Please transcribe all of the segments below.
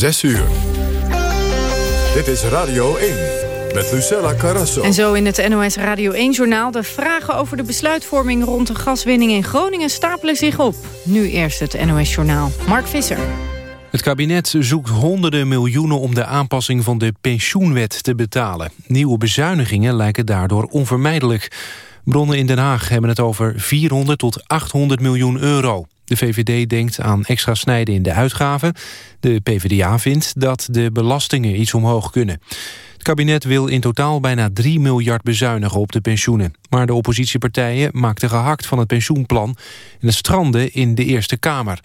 6 uur. Dit is Radio 1 met Lucella Carrasso. En zo in het NOS Radio 1-journaal. De vragen over de besluitvorming rond de gaswinning in Groningen stapelen zich op. Nu eerst het NOS-journaal. Mark Visser. Het kabinet zoekt honderden miljoenen om de aanpassing van de pensioenwet te betalen. Nieuwe bezuinigingen lijken daardoor onvermijdelijk. Bronnen in Den Haag hebben het over 400 tot 800 miljoen euro. De VVD denkt aan extra snijden in de uitgaven. De PvdA vindt dat de belastingen iets omhoog kunnen. Het kabinet wil in totaal bijna 3 miljard bezuinigen op de pensioenen. Maar de oppositiepartijen maakten gehakt van het pensioenplan... en het stranden in de Eerste Kamer.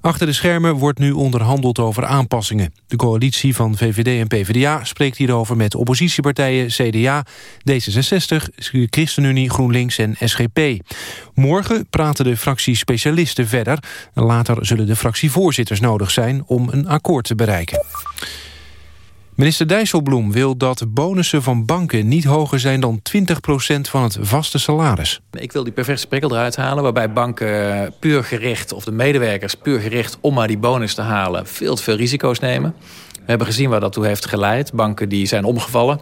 Achter de schermen wordt nu onderhandeld over aanpassingen. De coalitie van VVD en PvdA spreekt hierover met oppositiepartijen CDA, D66, ChristenUnie, GroenLinks en SGP. Morgen praten de fractiespecialisten verder. Later zullen de fractievoorzitters nodig zijn om een akkoord te bereiken. Minister Dijsselbloem wil dat bonussen van banken niet hoger zijn dan 20% van het vaste salaris. Ik wil die perverse prikkel eruit halen waarbij banken puur gericht, of de medewerkers puur gericht om maar die bonus te halen, veel te veel risico's nemen. We hebben gezien waar dat toe heeft geleid. Banken die zijn omgevallen.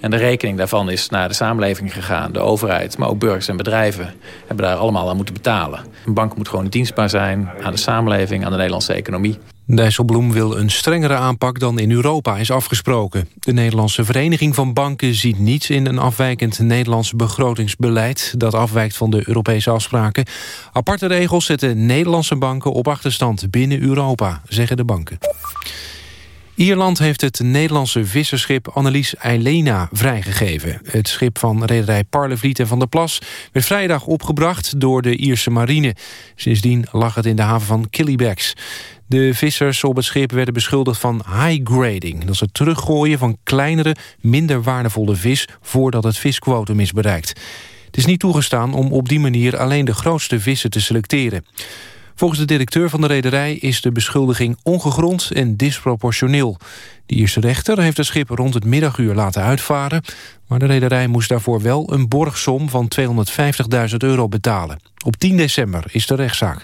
En de rekening daarvan is naar de samenleving gegaan. De overheid, maar ook burgers en bedrijven hebben daar allemaal aan moeten betalen. Een bank moet gewoon dienstbaar zijn aan de samenleving, aan de Nederlandse economie. Dijsselbloem wil een strengere aanpak dan in Europa is afgesproken. De Nederlandse Vereniging van Banken ziet niets in een afwijkend Nederlands begrotingsbeleid dat afwijkt van de Europese afspraken. Aparte regels zetten Nederlandse banken op achterstand binnen Europa, zeggen de banken. Ierland heeft het Nederlandse visserschip Annelies Eilena vrijgegeven. Het schip van rederij Parlevliet en Van der Plas werd vrijdag opgebracht door de Ierse marine. Sindsdien lag het in de haven van Killybegs. De vissers op het schip werden beschuldigd van high grading. Dat is het teruggooien van kleinere, minder waardevolle vis... voordat het visquotum is bereikt. Het is niet toegestaan om op die manier alleen de grootste vissen te selecteren. Volgens de directeur van de rederij is de beschuldiging ongegrond en disproportioneel. De Ierse rechter heeft het schip rond het middaguur laten uitvaren... maar de rederij moest daarvoor wel een borgsom van 250.000 euro betalen. Op 10 december is de rechtszaak.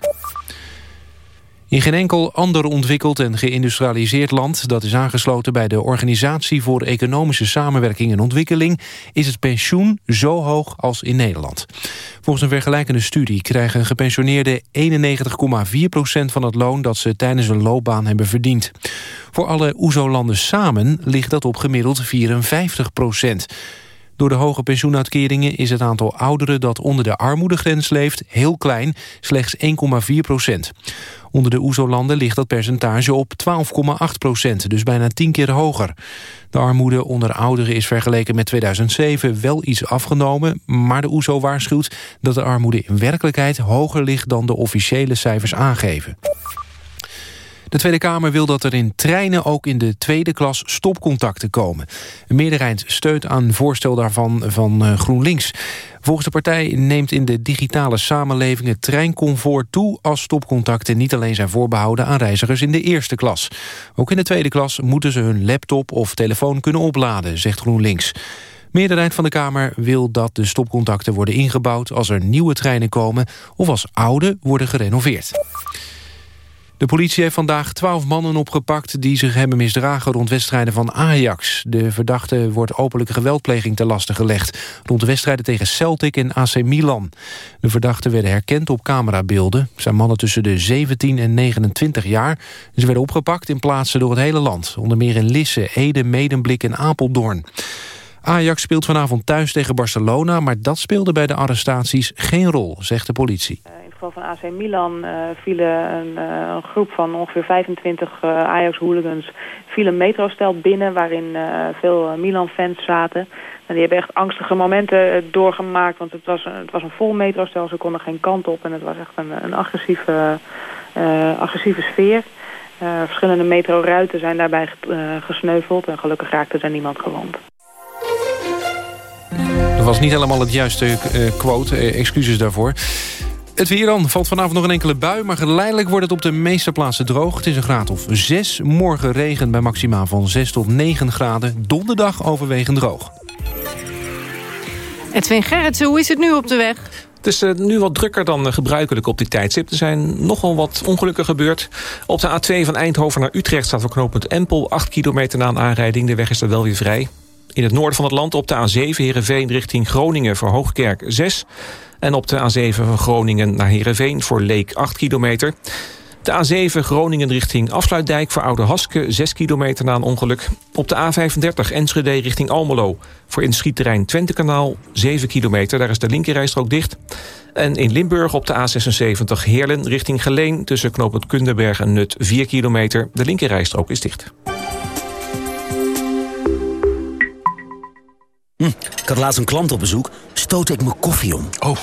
In geen enkel ander ontwikkeld en geïndustrialiseerd land... dat is aangesloten bij de Organisatie voor Economische Samenwerking en Ontwikkeling... is het pensioen zo hoog als in Nederland. Volgens een vergelijkende studie krijgen gepensioneerden 91,4% van het loon... dat ze tijdens een loopbaan hebben verdiend. Voor alle OESO-landen samen ligt dat op gemiddeld 54 door de hoge pensioenuitkeringen is het aantal ouderen dat onder de armoedegrens leeft heel klein, slechts 1,4 procent. Onder de OESO-landen ligt dat percentage op 12,8 procent, dus bijna 10 keer hoger. De armoede onder ouderen is vergeleken met 2007 wel iets afgenomen, maar de OESO waarschuwt dat de armoede in werkelijkheid hoger ligt dan de officiële cijfers aangeven. De Tweede Kamer wil dat er in treinen ook in de tweede klas stopcontacten komen. Een meerderheid steunt aan voorstel daarvan van eh, GroenLinks. Volgens de partij neemt in de digitale samenleving het treincomfort toe... als stopcontacten niet alleen zijn voorbehouden aan reizigers in de eerste klas. Ook in de tweede klas moeten ze hun laptop of telefoon kunnen opladen, zegt GroenLinks. Meerderheid van de Kamer wil dat de stopcontacten worden ingebouwd... als er nieuwe treinen komen of als oude worden gerenoveerd. De politie heeft vandaag twaalf mannen opgepakt... die zich hebben misdragen rond wedstrijden van Ajax. De verdachte wordt openlijke geweldpleging te lasten gelegd... rond de wedstrijden tegen Celtic en AC Milan. De verdachten werden herkend op camerabeelden. zijn mannen tussen de 17 en 29 jaar. Ze werden opgepakt in plaatsen door het hele land. Onder meer in Lisse, Ede, Medemblik en Apeldoorn. Ajax speelt vanavond thuis tegen Barcelona... maar dat speelde bij de arrestaties geen rol, zegt de politie van AC Milan uh, vielen een, uh, een, groep van ongeveer 25 uh, eh, Ajax-hooligans... viel een metrostel binnen waarin veel Milan-fans zaten. En die hebben echt angstige momenten doorgemaakt, want het was, het was een vol metrostel. Ze konden geen kant op en het was echt een, een agressieve, agressieve sfeer. verschillende metroruiten zijn daarbij gesneuveld en gelukkig raakte er niemand gewond. Dat was niet helemaal het juiste quote, excuses daarvoor. Het weer dan. Valt vanavond nog een enkele bui, maar geleidelijk wordt het op de meeste plaatsen droog. Het is een graad of 6. Morgen regen bij maximaal van 6 tot 9 graden. Donderdag overwegend droog. Edwin Gerritsen, hoe is het nu op de weg? Het is nu wat drukker dan gebruikelijk op dit tijdstip. Er zijn nogal wat ongelukken gebeurd. Op de A2 van Eindhoven naar Utrecht staat voor knooppunt Empel... 8 kilometer na een aanrijding. De weg is er wel weer vrij. In het noorden van het land op de A7 Heerenveen richting Groningen... voor Hoogkerk 6. En op de A7 van Groningen naar Heerenveen voor Leek 8 kilometer. De A7 Groningen richting Afsluitdijk voor Oude Haske 6 kilometer na een ongeluk. Op de A35 Enschede richting Almelo voor in schietterrein Twentekanaal 7 kilometer. Daar is de linkerrijstrook dicht. En in Limburg op de A76 Heerlen richting Geleen... tussen knooppunt Kunderberg en Nut 4 kilometer. De linkerrijstrook is dicht. Hm, ik had laatst een klant op bezoek, stootte ik mijn koffie om. Oh.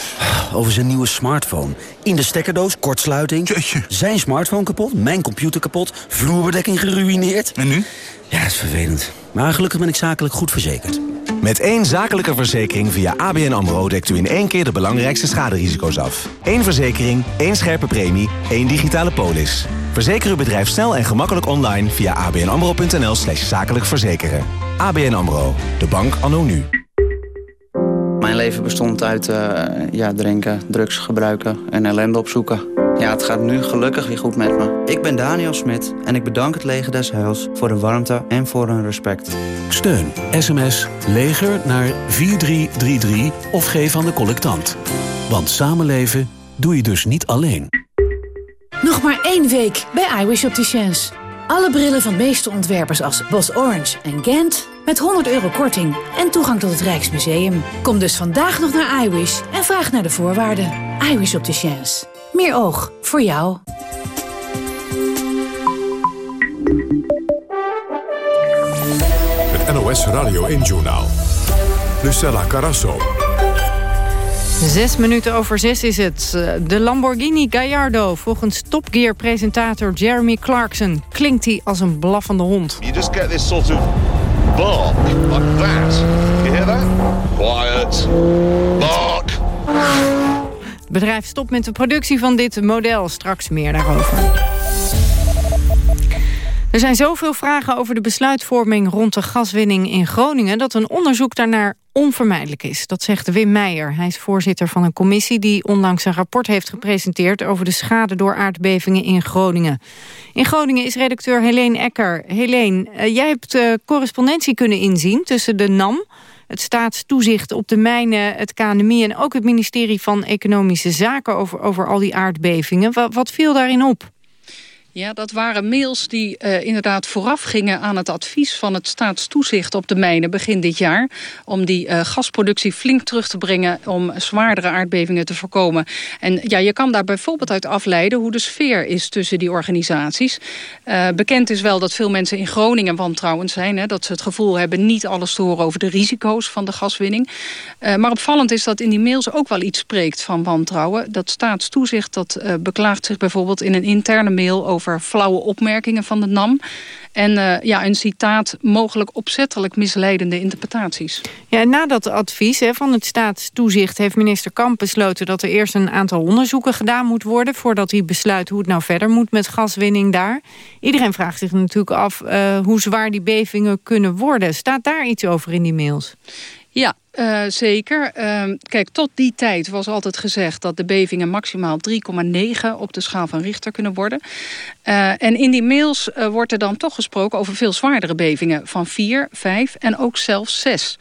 Over zijn nieuwe smartphone. In de stekkerdoos, kortsluiting. Jeetje. Zijn smartphone kapot, mijn computer kapot, vloerbedekking geruineerd. En nu? Ja, dat is vervelend. Maar gelukkig ben ik zakelijk goed verzekerd. Met één zakelijke verzekering via ABN AMRO... dekt u in één keer de belangrijkste schaderisico's af. Eén verzekering, één scherpe premie, één digitale polis. Verzeker uw bedrijf snel en gemakkelijk online... via abnamro.nl slash zakelijk verzekeren. ABN AMRO, de bank anno nu. Mijn leven bestond uit uh, ja, drinken, drugs gebruiken en ellende opzoeken. Ja, het gaat nu gelukkig weer goed met me. Ik ben Daniel Smit en ik bedank het Leger des Heils... voor de warmte en voor hun respect. Steun sms leger naar 4333 of geef aan de collectant. Want samenleven doe je dus niet alleen. Nog maar één week bij iWish Opticians. Alle brillen van de meeste ontwerpers als Bos Orange en Gent... met 100 euro korting en toegang tot het Rijksmuseum. Kom dus vandaag nog naar iWish en vraag naar de voorwaarden. iWish Opticians. Meer oog voor jou. Het NOS Radio 1-journaal. Lucella Carasso. Zes minuten over zes is het. De Lamborghini Gallardo, volgens Top Gear-presentator Jeremy Clarkson... klinkt hij als een blaffende hond. You just get this sort of bark, like that. You hear that? Quiet. Bark. Het bedrijf stopt met de productie van dit model. Straks meer daarover. Er zijn zoveel vragen over de besluitvorming rond de gaswinning in Groningen... dat een onderzoek daarnaar onvermijdelijk is. Dat zegt Wim Meijer. Hij is voorzitter van een commissie die onlangs een rapport heeft gepresenteerd... over de schade door aardbevingen in Groningen. In Groningen is redacteur Helene Ecker. Helene, uh, jij hebt uh, correspondentie kunnen inzien tussen de NAM het staatstoezicht op de mijnen, het KNMI... en ook het ministerie van Economische Zaken over, over al die aardbevingen. Wat viel daarin op? Ja, dat waren mails die uh, inderdaad vooraf gingen aan het advies van het staatstoezicht op de mijnen begin dit jaar. Om die uh, gasproductie flink terug te brengen om zwaardere aardbevingen te voorkomen. En ja, je kan daar bijvoorbeeld uit afleiden hoe de sfeer is tussen die organisaties. Uh, bekend is wel dat veel mensen in Groningen wantrouwend zijn. Hè, dat ze het gevoel hebben niet alles te horen over de risico's van de gaswinning. maar opvallend is dat in die mails ook wel iets spreekt van wantrouwen. Dat staatstoezicht dat beklaagt zich bijvoorbeeld in een interne mail over over flauwe opmerkingen van de NAM. En uh, ja, een citaat mogelijk opzettelijk misleidende interpretaties. Ja, na dat advies hè, van het staatstoezicht heeft minister Kamp besloten... dat er eerst een aantal onderzoeken gedaan moet worden... voordat hij besluit hoe het nou verder moet met gaswinning daar. Iedereen vraagt zich natuurlijk af uh, hoe zwaar die bevingen kunnen worden. Staat daar iets over in die mails? Ja, uh, zeker. Uh, kijk, tot die tijd was altijd gezegd dat de bevingen maximaal 3,9 op de schaal van Richter kunnen worden. Uh, en in die mails wordt er dan toch gesproken over veel zwaardere bevingen van 4, 5 en ook zelfs 6.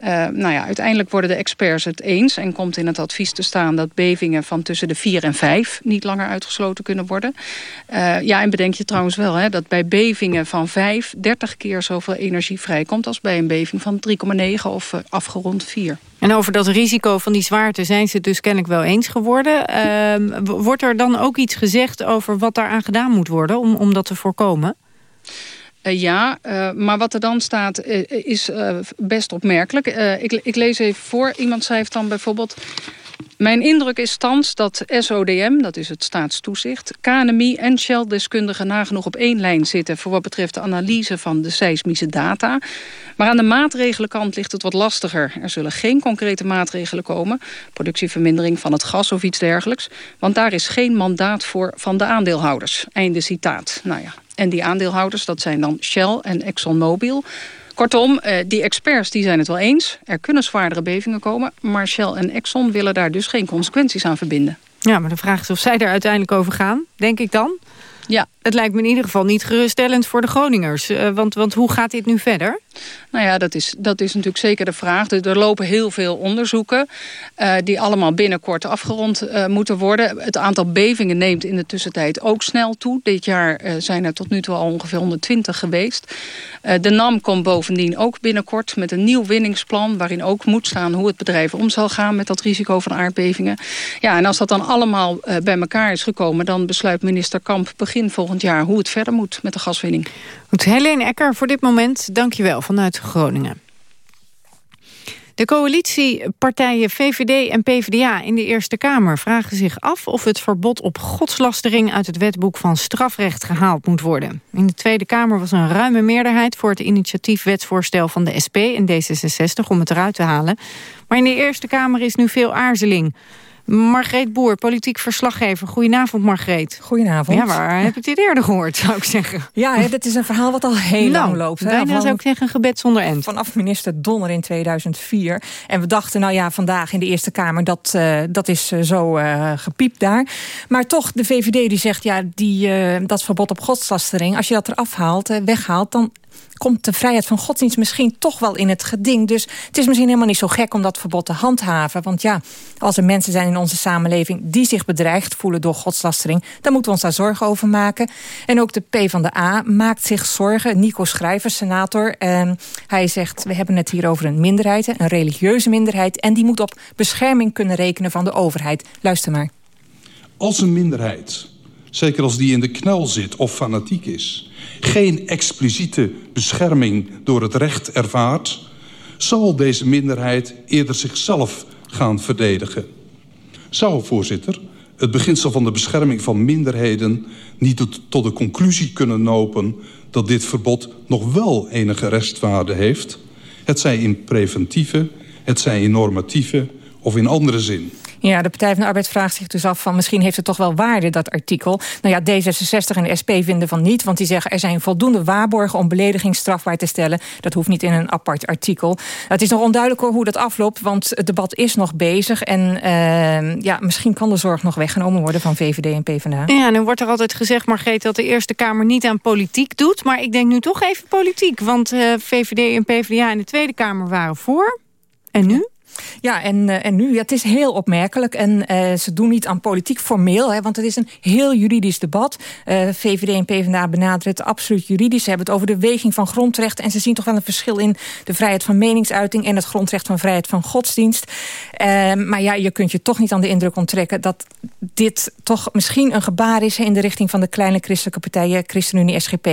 Uh, nou ja, uiteindelijk worden de experts het eens en komt in het advies te staan dat bevingen van tussen de 4 en 5 niet langer uitgesloten kunnen worden. Uh, ja, en bedenk je trouwens wel hè, dat bij bevingen van 5 30 keer zoveel energie vrijkomt als bij een beving van 3,9 of uh, afgerond 4. En over dat risico van die zwaarte zijn ze het dus kennelijk wel eens geworden. Ehm, wordt er dan ook iets gezegd over wat daaraan gedaan moet worden om, om dat te voorkomen? Uh, ja, uh, maar wat er dan staat uh, is best opmerkelijk. Ik, ik, lees even voor. Iemand schrijft dan bijvoorbeeld... Mijn indruk is thans dat SODM, dat is het staatstoezicht... KNMI en Shell-deskundigen nagenoeg op één lijn zitten... voor wat betreft de analyse van de seismische data. Maar aan de maatregelenkant ligt het wat lastiger. Er zullen geen concrete maatregelen komen. Productievermindering van het gas of iets dergelijks. Want daar is geen mandaat voor van de aandeelhouders. Einde citaat. Nou ja, en die aandeelhouders, dat zijn dan Shell en ExxonMobil Kortom, uh, die experts die zijn het wel eens. Er kunnen zwaardere bevingen komen. Maar Shell en Exxon willen daar dus geen consequenties aan verbinden. Ja, maar de vraag is of zij er uiteindelijk over gaan, denk ik dan. Ja. Het lijkt me in ieder geval niet geruststellend voor de Groningers. Uh, want, want hoe gaat dit nu verder? Nou ja, dat is, dat is natuurlijk zeker de vraag. Er lopen heel veel onderzoeken uh, die allemaal binnenkort afgerond uh, moeten worden. Het aantal bevingen neemt in de tussentijd ook snel toe. Dit jaar zijn er tot nu toe al ongeveer 120 geweest. de NAM komt bovendien ook binnenkort met een nieuw winningsplan... waarin ook moet staan hoe het bedrijf om zal gaan met dat risico van aardbevingen. Ja, en als dat dan allemaal bij elkaar is gekomen... dan besluit minister Kamp begin volgend jaar hoe het verder moet met de gaswinning. Goed, Helene Ecker, voor dit moment dank je wel vanuit Groningen. De coalitiepartijen VVD en PvdA in de Eerste Kamer vragen zich af of het verbod op godslastering uit het wetboek van strafrecht gehaald moet worden. In de Tweede Kamer was een ruime meerderheid voor het initiatiefwetsvoorstel van de SP en D66 om het eruit te halen. Maar in de Eerste Kamer is nu veel aarzeling. Margreet Boer, politiek verslaggever. Goedenavond, Margreet. Goedenavond. Ja, waar heb ik dit eerder gehoord, zou ik zeggen? Ja, hè, dit is een verhaal wat al heel nou, lang loopt. Hè? Bijna zou ik zeggen een gebed zonder end. Vanaf minister Donner in 2004. En we dachten, nou ja, vandaag in de Eerste Kamer... dat, uh, dat is uh, zo uh, gepiept daar. Maar toch, de VVD die zegt... ja, die, dat verbod op godslastering... als je dat eraf haalt, weghaalt... dan komt de vrijheid van godsdienst misschien toch wel in het geding. Dus het is misschien helemaal niet zo gek om dat verbod te handhaven. Want ja, als er mensen zijn in onze samenleving... die zich bedreigd voelen door godslastering... dan moeten we ons daar zorgen over maken. En ook de PvdA maakt zich zorgen. Nico Schrijver, senator. En hij zegt, we hebben het hier over een minderheid... een religieuze minderheid... en die moet op bescherming kunnen rekenen van de overheid. Luister maar. Als een minderheid, zeker als die in de knel zit of fanatiek is. Geen expliciete bescherming door het recht ervaart... zal deze minderheid eerder zichzelf gaan verdedigen. Zou, voorzitter, het beginsel van de bescherming van minderheden... niet tot de conclusie kunnen lopen dat dit verbod nog wel enige restwaarde heeft... het zij in preventieve, het zij in normatieve of in andere zin... Ja, de Partij van de Arbeid vraagt zich dus af van... misschien heeft het toch wel waarde, dat artikel. Nou ja, D66 en de SP vinden van niet... want die zeggen er zijn voldoende waarborgen om belediging strafbaar te stellen. Dat hoeft niet in een apart artikel. Het is nog onduidelijk hoe dat afloopt, want het debat is nog bezig. En uh, ja, misschien kan de zorg nog weggenomen worden van VVD en PvdA. Ja, nu wordt er altijd gezegd, Margreet, dat de Eerste Kamer niet aan politiek doet. Maar ik denk nu toch even politiek, want uh, VVD en PvdA in de Tweede Kamer waren voor. En nu? Ja, en, uh, en nu, ja, het is heel opmerkelijk. En uh, ze doen niet aan politiek formeel, hè, want het is een heel juridisch debat. Uh, VVD en PvdA benaderen het absoluut juridisch. Ze hebben het over de weging van grondrechten. En ze zien toch wel een verschil in de vrijheid van meningsuiting... en het grondrecht van vrijheid van godsdienst. maar ja, je kunt je toch niet aan de indruk onttrekken... dat dit toch misschien een gebaar is in de richting van de kleine christelijke partijen... ChristenUnie, SGP.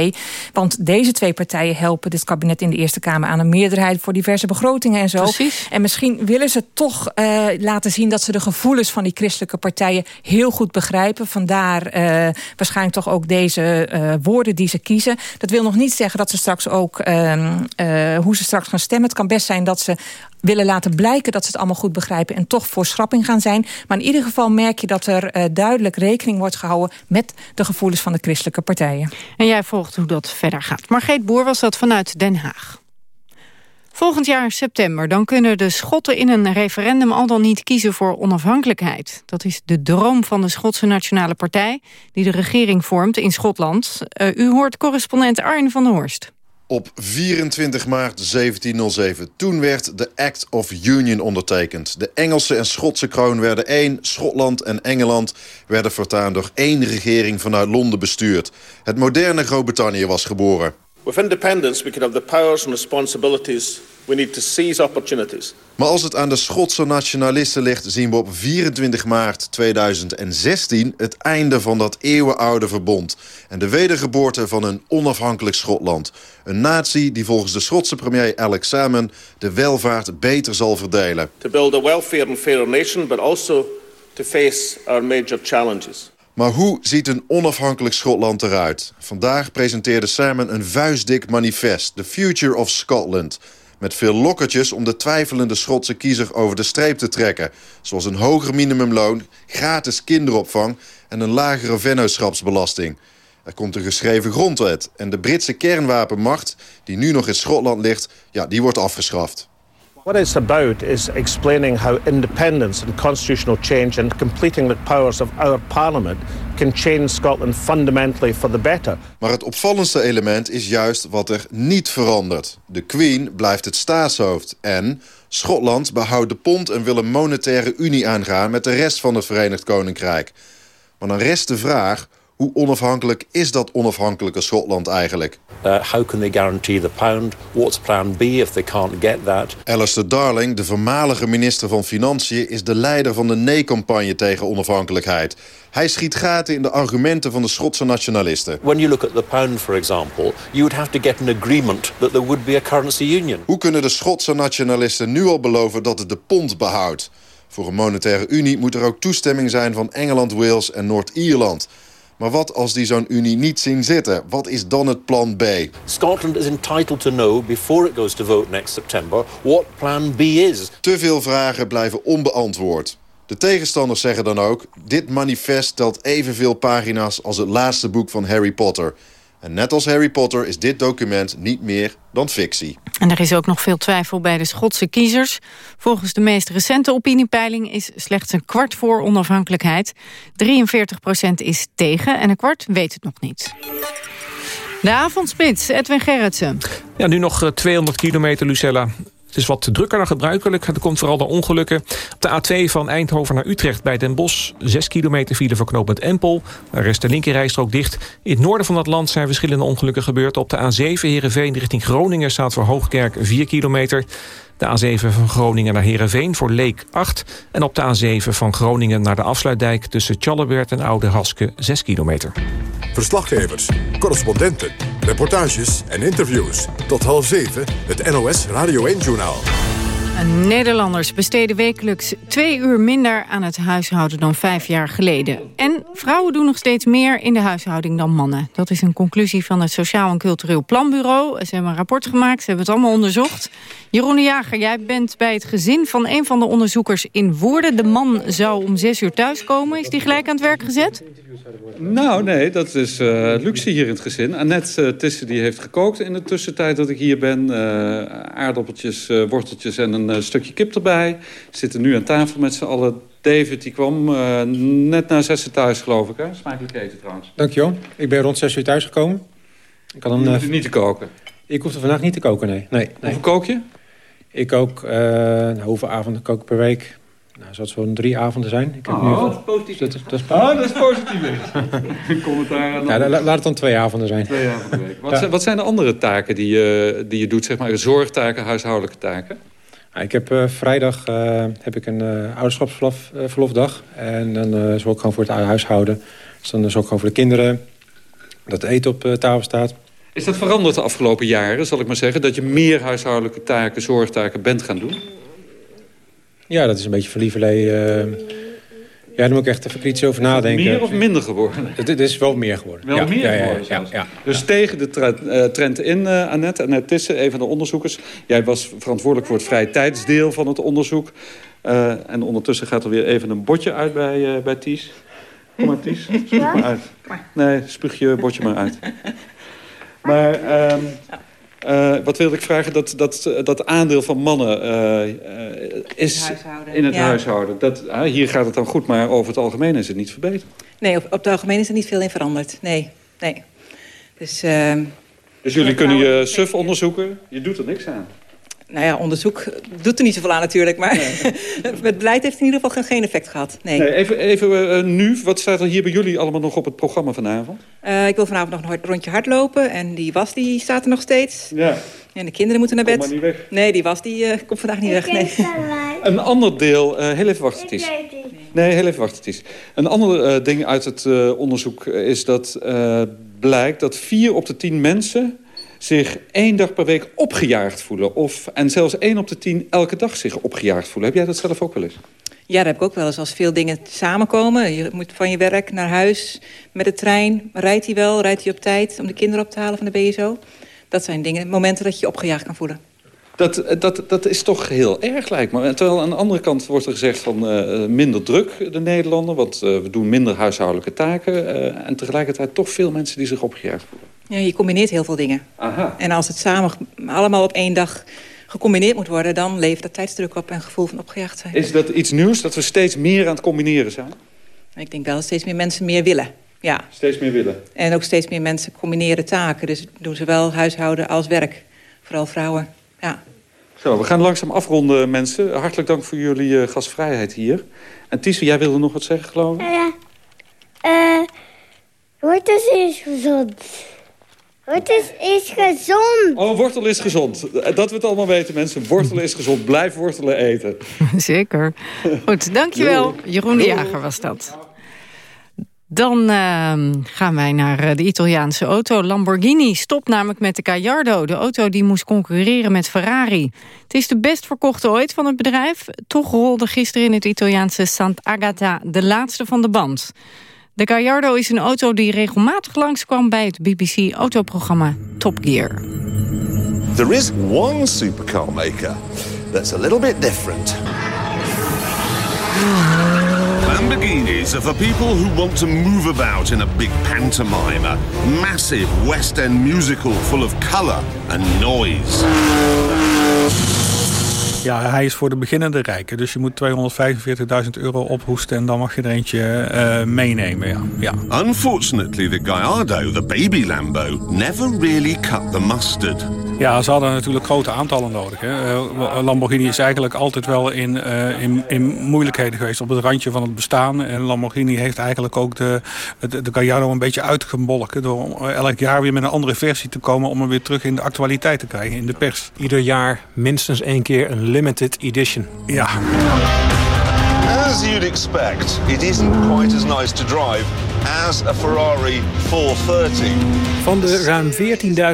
Want deze twee partijen helpen dit kabinet in de Eerste Kamer... aan een meerderheid voor diverse begrotingen en zo. Precies. En misschien willen ze toch uh, laten zien dat ze de gevoelens van die christelijke partijen heel goed begrijpen. Vandaar uh, waarschijnlijk toch ook deze uh, woorden die ze kiezen. Dat wil nog niet zeggen dat ze straks ook, hoe ze straks gaan stemmen. Het kan best zijn dat ze willen laten blijken dat ze het allemaal goed begrijpen... en toch voor schrapping gaan zijn. Maar in ieder geval merk je dat er duidelijk rekening wordt gehouden... met de gevoelens van de christelijke partijen. En jij volgt hoe dat verder gaat. Margreet Boer was dat vanuit Den Haag. Volgend jaar september dan kunnen de Schotten in een referendum al dan niet kiezen voor onafhankelijkheid. Dat is de droom van de Schotse Nationale Partij die de regering vormt in Schotland. Uh, u hoort correspondent Arjen van der Horst. Op 24 maart 1707. Toen werd de Act of Union ondertekend. De Engelse en Schotse kroon werden één. Schotland en Engeland werden voortaan door één regering vanuit Londen bestuurd. Het moderne Groot-Brittannië was geboren. With independence, we can have the powers and responsibilities we need to seize opportunities. Maar als het aan de Schotse nationalisten ligt... zien we op 24 maart 2016 het einde van dat eeuwenoude verbond... en de wedergeboorte van een onafhankelijk Schotland. Een natie die volgens de Schotse premier Alex Salmon... de welvaart beter zal verdelen. To build a welfare and fairer nation, but also to face our major challenges. Maar hoe ziet een onafhankelijk Schotland eruit? Vandaag presenteerde Simon een vuistdik manifest, The Future of Scotland... met veel lokkertjes om de twijfelende Schotse kiezer over de streep te trekken... zoals een hoger minimumloon, gratis kinderopvang en een lagere vennootschapsbelasting. Er komt een geschreven grondwet. En de Britse kernwapenmacht, die nu nog in Schotland ligt... ja, die wordt afgeschaft. What it's about is explaining how independence and constitutional change and completing the powers of our parliament can change Scotland fundamentally for the better. Maar het opvallendste element is juist wat er niet verandert. De Queen blijft het staatshoofd en Schotland behoudt de pond en wil een monetaire unie aangaan met de rest van het Verenigd Koninkrijk. Maar dan rest de vraag hoe onafhankelijk is dat onafhankelijke Schotland eigenlijk? Uh, how can they guarantee the pound? What's plan B if they can't get that? Alistair Darling, de voormalige minister van Financiën... is de leider van de nee-campagne tegen onafhankelijkheid. Hij schiet gaten in de argumenten van de Schotse nationalisten. When you look at the pound, for example... you would have to get an agreement that there would be a currency union. Hoe kunnen de Schotse nationalisten nu al beloven dat het de pond behoudt? Voor een monetaire unie moet er ook toestemming zijn van Engeland, Wales en Noord-Ierland... Maar wat als die zo'n unie niet zien zitten? Wat is dan het plan B? Scotland is entitled to know before it goes to vote next September what plan B is. Te veel vragen blijven onbeantwoord. De tegenstanders zeggen dan ook... dit manifest telt evenveel pagina's als het laatste boek van Harry Potter. En net als Harry Potter is dit document niet meer dan fictie. En er is ook nog veel twijfel bij de Schotse kiezers. Volgens de meest recente opiniepeiling is slechts een kwart voor onafhankelijkheid. 43 procent is tegen en een kwart weet het nog niet. De avondspits, Edwin Gerritsen. Ja, nu nog 200 kilometer, Lucella. Het is wat drukker dan gebruikelijk. Er komt vooral de ongelukken. Op de A2 van Eindhoven naar Utrecht bij Den Bosch. 6 kilometer file voor knooppunt Empel. Daar is de linkerrijstrook dicht. In het noorden van het land zijn verschillende ongelukken gebeurd. Op de A7 Heerenveen richting Groningen staat voor Hoogkerk 4 kilometer. De A7 van Groningen naar Heerenveen voor Leek 8. En op de A7 van Groningen naar de afsluitdijk... tussen Tjallebert en Oude Haske 6 kilometer. Verslaggevers, correspondenten, reportages en interviews. Tot half zeven het NOS Radio 1-journaal. Nederlanders besteden wekelijks twee uur minder aan het huishouden dan vijf jaar geleden. En vrouwen doen nog steeds meer in de huishouding dan mannen. Dat is een conclusie van het Sociaal en Cultureel Planbureau. Ze hebben een rapport gemaakt, ze hebben het allemaal onderzocht. Jeroen de Jager, jij bent bij het gezin van een van de onderzoekers in Woerden. De man zou om zes uur thuiskomen. Is die gelijk aan het werk gezet? Nou, nee, dat is uh, luxe hier in het gezin. Annette uh, Tissen die heeft gekookt in de tussentijd dat ik hier ben. Uh, aardappeltjes, worteltjes en een stukje kip erbij. Zitten nu aan tafel met z'n allen. David die kwam net na zes uur thuis, geloof ik. Hè? Smakelijk eten trouwens. Dankjewel. Ik ben rond zes uur thuisgekomen. Ik kan een, niet te koken? Ik hoef er vandaag niet te koken, nee. nee, nee. Hoeveel kook je? Ik kook, nou, hoeveel avonden kook ik per week? Nou, zou het zo'n drie avonden zijn. Ik heb oh, nu dat is positief. Dat, dat is, ah, dat is positief. commentaar ja, laat het dan twee avonden zijn. Twee avonden week. Wat, zijn, wat zijn de andere taken die je, die je doet? Zeg maar zorgtaken, huishoudelijke taken? Nou, ik heb uh, vrijdag uh, heb ik een uh, ouderschapsverlofdag. en dan zorg ik gewoon voor het huishouden. Dus dan zorg ik gewoon voor de kinderen. Dat eten op tafel staat. Is dat veranderd de afgelopen jaren, zal ik maar zeggen? Dat je meer huishoudelijke taken, zorgtaken bent gaan doen? Ja, dat is een beetje verlieverlee. Ja, daar moet ik echt even kritisch over nadenken. Meer of minder geworden? Het, is wel meer geworden. Wel ja, meer ja, geworden ja, Dus tegen de trend, uh, trend in, uh, Annette. Annette Tissen, een van de onderzoekers. Jij was verantwoordelijk voor het vrije tijdsdeel van het onderzoek. Uh, en ondertussen gaat er weer even een botje uit bij, bij Ties. Kom maar, Ties. Spuug maar uit. Nee, spuug je botje maar uit. Maar... Um, uh, wat wilde ik vragen? Dat, dat, dat aandeel van mannen uh, is in het huishouden. Dat, hier gaat het dan goed, maar over het algemeen is het niet verbeterd. Nee, op, op het algemeen is er niet veel in veranderd. Nee, nee. Dus, ehm, dus jullie kunnen je suf onderzoeken. Je doet er niks aan nou ja, onderzoek doet er niet zoveel aan natuurlijk. Maar het beleid heeft in ieder geval geen effect gehad. Nee. nee even even uh, nu, wat staat er hier bij jullie allemaal nog op het programma vanavond? Uh, ik wil vanavond nog een rondje hardlopen. En die was die staat er nog steeds. Ja. En de kinderen moeten naar bed. Kom maar niet weg. Nee, die was die uh, komt vandaag niet weg. Nee. Een ander deel, heel even wachten het is. Nee, heel even wachten het is. Een ander ding uit het onderzoek is dat blijkt dat vier op de tien mensen zich één dag per week opgejaagd voelen. Of, en zelfs één op de tien elke dag zich opgejaagd voelen. Heb jij dat zelf ook wel eens? Ja, dat heb ik ook wel eens. Als veel dingen samenkomen. Je moet van je werk naar huis met de trein. Rijdt hij wel? Rijdt hij op tijd om de kinderen op te halen van de BSO? Dat zijn dingen, momenten dat je je opgejaagd kan voelen. Dat, dat, dat is toch heel erg, lijkt me. Terwijl aan de andere kant wordt er gezegd van uh, minder druk, de Nederlander. Want uh, we doen minder huishoudelijke taken. Uh, en tegelijkertijd toch veel mensen die zich opgejaagd voelen. Ja, je combineert heel veel dingen. Aha. En als het samen allemaal op één dag gecombineerd moet worden... dan levert dat tijdsdruk op en een gevoel van opgejaagd zijn. Is dat iets nieuws, dat we steeds meer aan het combineren zijn? Ik denk wel dat steeds meer mensen meer willen. Ja. Steeds meer willen. En ook steeds meer mensen combineren taken. Dus doen zowel huishouden als werk. Vooral vrouwen, ja. Zo, we gaan langzaam afronden, mensen. Hartelijk dank voor jullie uh, gastvrijheid hier. En Tisse, jij wilde nog wat zeggen, geloof ik? Ja, ja. Uh, wortel is gezond. Wortel is gezond. Oh, wortel is gezond. Dat we het allemaal weten, mensen. Wortel is gezond. Blijf wortelen eten. Zeker. Goed, dankjewel. Jeroen de Jager was dat. Dan uh, gaan wij naar de Italiaanse auto. Lamborghini stopt namelijk met de Gallardo. De auto die moest concurreren met Ferrari. Het is de best verkochte ooit van het bedrijf. Toch rolde gisteren in het Italiaanse Sant'Agata de laatste van de band. De Gallardo is een auto die regelmatig langskwam bij het BBC-autoprogramma Top Gear. There is one supercar maker that's a little bit different. Lamborghinis are for people who want to move about in a big pantomime, a massive West End musical full of colour and noise. Ja, hij is voor de beginnende rijken. Dus je moet 245.000 euro ophoesten en dan mag je er eentje uh, meenemen. Ja. ja. Unfortunately, the Gallardo, the baby Lambo, never really cut the mustard. Ja, ze hadden natuurlijk grote aantallen nodig. Hè. Uh, Lamborghini is eigenlijk altijd wel in, uh, in, in, moeilijkheden geweest. Op het randje van het bestaan. En Lamborghini heeft eigenlijk ook de, de, de Gallardo een beetje uitgemolken. Door elk jaar weer met een andere versie te komen. Om hem weer terug in de actualiteit te krijgen in de pers. Ieder jaar minstens één keer een limited edition. Ja. As you'd expect, it isn't quite as nice to drive as a Ferrari 430. Van de ruim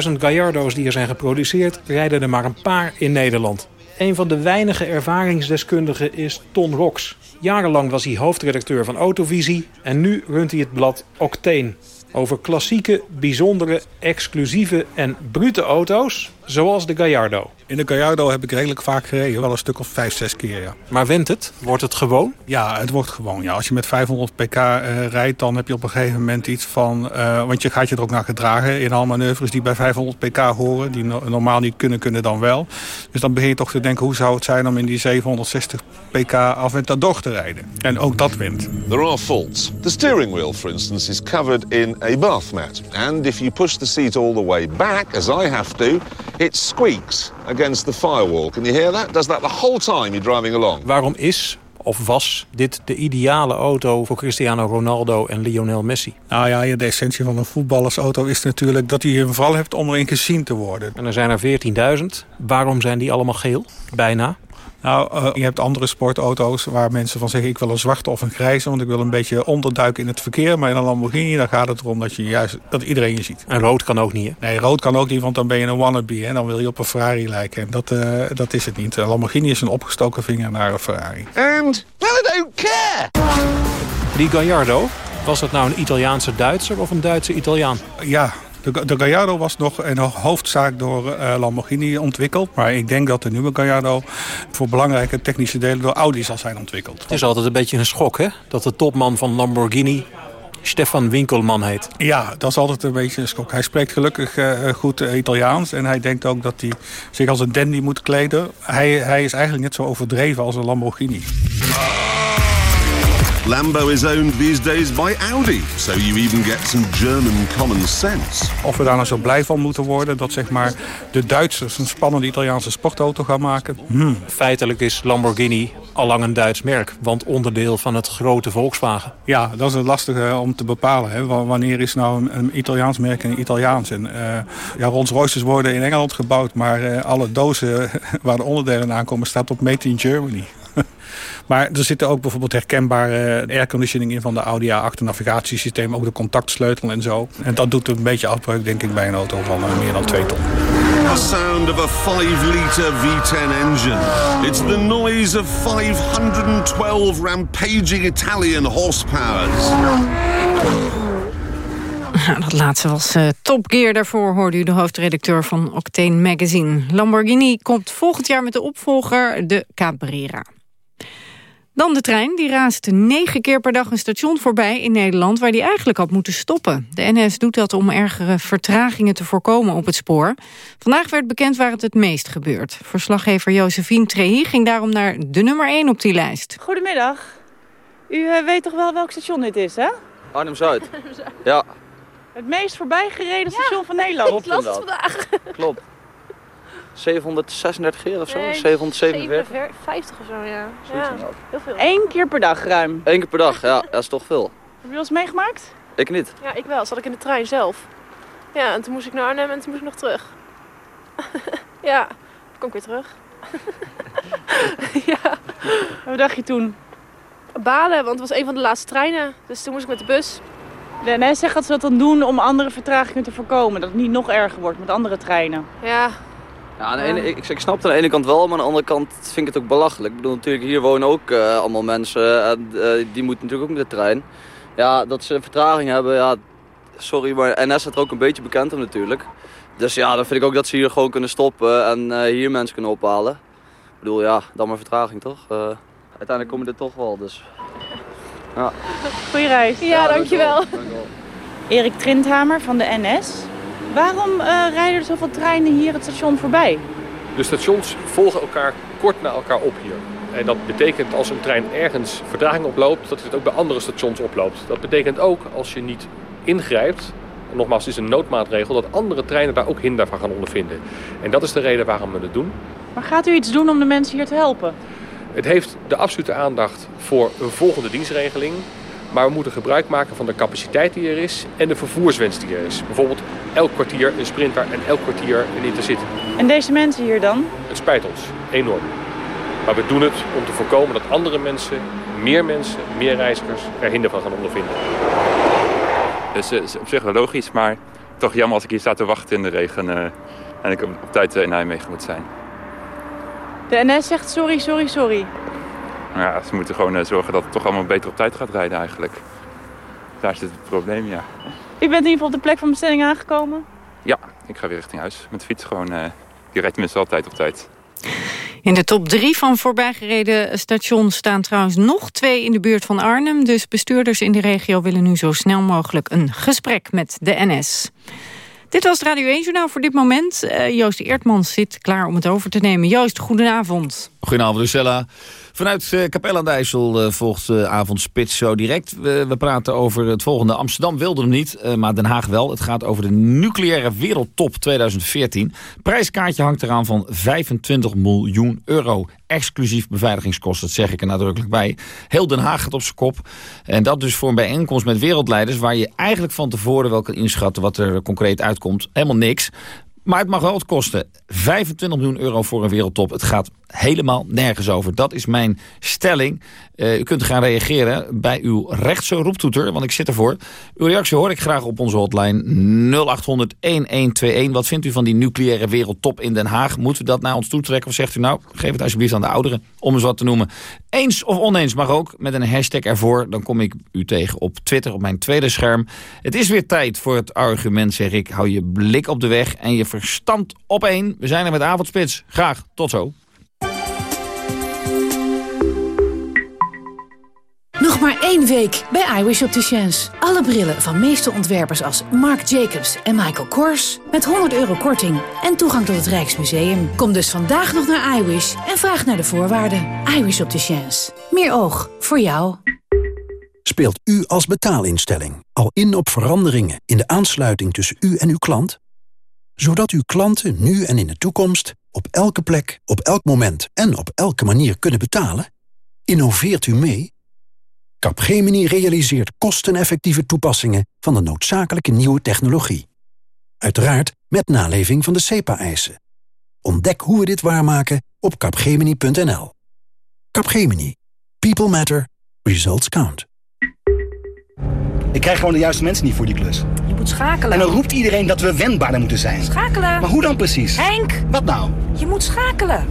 14.000 Gallardo's die er zijn geproduceerd... rijden er maar een paar in Nederland. Een van de weinige ervaringsdeskundigen is Ton Rox. Jarenlang was hij hoofdredacteur van Autovisie... en nu runt hij het blad Octane. Over klassieke, bijzondere, exclusieve en brute auto's... zoals de Gallardo. In de Gallardo heb ik redelijk vaak gereden. Wel een stuk of vijf, zes keer, ja. Maar went het? Wordt het gewoon? Ja, het wordt gewoon. Ja. Als je met 500 pk uh, rijdt, dan heb je op een gegeven moment iets van... Uh, want je gaat je er ook naar gedragen in al manoeuvres die bij 500 pk horen. Die no normaal niet kunnen, kunnen dan wel. Dus dan begin je toch te denken, hoe zou het zijn om in die 760 pk Aventador te rijden? En ook dat wint. There are faults. The steering wheel, for instance, is covered in a bath mat. And if you push the seat all the way back, as I have to, it squeaks against the firewall. Can you hear that? Does that the whole time you're driving along. Waarom is of was dit de ideale auto voor Cristiano Ronaldo en Lionel Messi? Nou ja, de essentie van een voetballersauto is natuurlijk dat hij een vooral hebt om erin gezien te worden. En er zijn er 14.000. Waarom zijn die allemaal geel? Bijna. Nou, uh, je hebt andere sportauto's waar mensen van zeggen... ik wil een zwarte of een grijze, want ik wil een beetje onderduiken in het verkeer. Maar in een Lamborghini, dan gaat het erom dat, je juist, dat iedereen je ziet. En rood kan ook niet, hè? Nee, rood kan ook niet, want dan ben je een wannabe. En dan wil je op een Ferrari lijken. En dat, uh, dat is het niet. Een Lamborghini is een opgestoken vinger naar een Ferrari. And, well, I don't care! Die Gallardo, was dat nou een Italiaanse Duitser of een Duitse Italiaan? Ja, de, de Gallardo was nog een hoofdzaak door uh, Lamborghini ontwikkeld. Maar ik denk dat de nieuwe Gallardo voor belangrijke technische delen door Audi zal zijn ontwikkeld. Het is altijd een beetje een schok, hè? Dat de topman van Lamborghini Stefan Winkelman heet. Ja, dat is altijd een beetje een schok. Hij spreekt gelukkig uh, goed uh, Italiaans. En hij denkt ook dat hij zich als een dandy moet kleden. Hij, hij is eigenlijk net zo overdreven als een Lamborghini. Lambo is owned these days by Audi, so you even get some German common sense. Of we daar nou zo blij van moeten worden dat zeg maar, de Duitsers een spannende Italiaanse sportauto gaan maken. Hmm. Feitelijk is Lamborghini allang een Duits merk, want onderdeel van het grote Volkswagen. Ja, dat is het lastige om te bepalen. Hè. Wanneer is nou een, Italiaans merk een Italiaans? En, uh, ja, Rolls Royces worden in Engeland gebouwd, maar uh, alle dozen waar de onderdelen aankomen staat op Made in Germany. Maar er zitten ook bijvoorbeeld herkenbare airconditioning in van de Audi A8 navigatiesysteem. Ook de contactsleutel en zo. En dat doet een beetje afbreuk denk ik bij een auto van uh, meer dan 2 ton. The sound of a 5-liter V10 engine. It's the noise of 512 rampaging Italian horsepowers. Nou, dat laatste was uh, Top Gear. Daarvoor hoorde u de hoofdredacteur van Octane Magazine. Lamborghini komt volgend jaar met de opvolger, de Cabrera. Dan de trein, die raast negen keer per dag een station voorbij in Nederland... waar die eigenlijk had moeten stoppen. De NS doet dat om ergere vertragingen te voorkomen op het spoor. Vandaag werd bekend waar het het meest gebeurt. Verslaggever Josephine Trehi ging daarom naar de nummer 1 op die lijst. Goedemiddag. U uh, weet toch wel welk station dit is, hè? Arnhem-Zuid. ja. Het meest voorbijgereden station van Nederland. Klopt vandaag. Klopt. 736 keer of zo? Nee, 747? 50 of zo, ja. ja heel veel. Eén keer per dag ruim? Eén keer per dag, ja. Dat is toch veel. Heb je wel eens meegemaakt? Ik niet. Ja, ik wel. Zat ik in de trein zelf. Ja, en toen moest ik naar Arnhem en toen moest ik nog terug. ja, toen kom ik weer terug. ja. Wat dacht je toen? Balen, want het was een van de laatste treinen. Dus toen moest ik met de bus. De NS zegt dat ze dat dan doen om andere vertragingen te voorkomen. Dat het niet nog erger wordt met andere treinen. Ja, ja, aan de ene, ik, ik snap het aan de ene kant wel, maar aan de andere kant vind ik het ook belachelijk. Ik bedoel, natuurlijk, hier wonen ook uh, allemaal mensen en uh, die moeten natuurlijk ook met de trein. Ja, dat ze een vertraging hebben, ja, sorry, maar NS staat er ook een beetje bekend om natuurlijk. Dus ja, dan vind ik ook dat ze hier gewoon kunnen stoppen en uh, hier mensen kunnen ophalen. Ik bedoel, ja, dan maar vertraging toch? uiteindelijk komen we er toch wel, dus... Ja. Goeie reis. Ja, dankjewel. dankjewel. Erik Trindhamer van de NS. Waarom uh, rijden er zoveel treinen hier het station voorbij? De stations volgen elkaar kort na elkaar op hier. En dat betekent als een trein ergens vertraging oploopt, dat het ook bij andere stations oploopt. Dat betekent ook als je niet ingrijpt, en nogmaals, het is een noodmaatregel, dat andere treinen daar ook hinder van gaan ondervinden. En dat is de reden waarom we het doen. Maar gaat u iets doen om de mensen hier te helpen? Het heeft de absolute aandacht voor een volgende dienstregeling. Maar we moeten gebruik maken van de capaciteit die er is en de vervoerswens die er is. Bijvoorbeeld elk kwartier een sprinter en elk kwartier een intercity. En deze mensen hier dan? Het spijt ons, enorm. Maar we doen het om te voorkomen dat andere mensen, meer mensen, meer reizigers er hinder van gaan ondervinden. Dus uh, op zich wel logisch, maar toch jammer als ik hier sta te wachten in de regen uh, en ik op tijd in Nijmegen moet zijn. De NS zegt sorry, sorry, sorry. Ja, ze moeten gewoon uh, zorgen dat het toch allemaal beter op tijd gaat rijden eigenlijk. Daar zit het probleem, ja. U bent in ieder geval op de plek van bestemming aangekomen? Ja, ik ga weer richting huis. Met de fiets gewoon, uh, die rijdt tenminste altijd op tijd. In de top drie van voorbijgereden stations staan trouwens nog twee in de buurt van Arnhem. Dus bestuurders in de regio willen nu zo snel mogelijk een gesprek met de NS. Dit was het Radio 1-journaal voor dit moment. Uh, Joost Eertmans zit klaar om het over te nemen. Joost, goedenavond. Goedenavond, Lucella. Vanuit uh, Capelle aan de uh, volgt de uh, avondspits zo direct. We, we, praten over het volgende. Amsterdam wilde hem niet, maar Den Haag wel. Het gaat over de nucleaire wereldtop 2014. Prijskaartje hangt eraan van 25 miljoen euro. Exclusief beveiligingskosten, dat zeg ik er nadrukkelijk bij. Heel Den Haag gaat op zijn kop. En dat dus voor een bijeenkomst met wereldleiders... waar je eigenlijk van tevoren wel kan inschatten wat er concreet uitkomt. Helemaal niks. Maar het mag wel wat kosten. 25 miljoen euro voor een wereldtop. Het gaat helemaal nergens over. Dat is mijn stelling. Uh, u kunt gaan reageren bij uw rechtse roeptoeter, want ik zit ervoor. Uw reactie hoor ik graag op onze hotline 0800-1121. Wat vindt u van die nucleaire wereldtop in Den Haag? Moeten we dat naar ons toetrekken of zegt u nou, geef het alsjeblieft aan de ouderen, om eens wat te noemen. Eens of oneens mag ook, met een hashtag ervoor. Dan kom ik u tegen op Twitter, op mijn tweede scherm. Het is weer tijd voor het argument, zeg ik. Hou je blik op de weg en je verstand op één. We zijn er met Avondspits. Graag, tot zo. Maar één week bij iWish Opticians. Alle brillen van meeste ontwerpers als Marc Jacobs en Michael Kors... met 100 euro korting en toegang tot het Rijksmuseum. Kom dus vandaag nog naar iWish en vraag naar de voorwaarden. iWish Opticians. Meer oog voor jou. Speelt u als betaalinstelling al in op veranderingen... in de aansluiting tussen u en uw klant? Zodat uw klanten nu en in de toekomst... op elke plek, op elk moment en op elke manier kunnen betalen? Innoveert u mee... Capgemini realiseert kosteneffectieve toepassingen van de noodzakelijke nieuwe technologie. Uiteraard met naleving van de CEPA-eisen. Ontdek hoe we dit waarmaken op capgemini.nl. Capgemini. People matter. Results count. Ik krijg gewoon de juiste mensen niet voor die klus. Je moet schakelen. En dan roept iedereen dat we wendbaarder moeten zijn. Schakelen. Maar hoe dan precies? Henk! Wat nou? Je moet schakelen.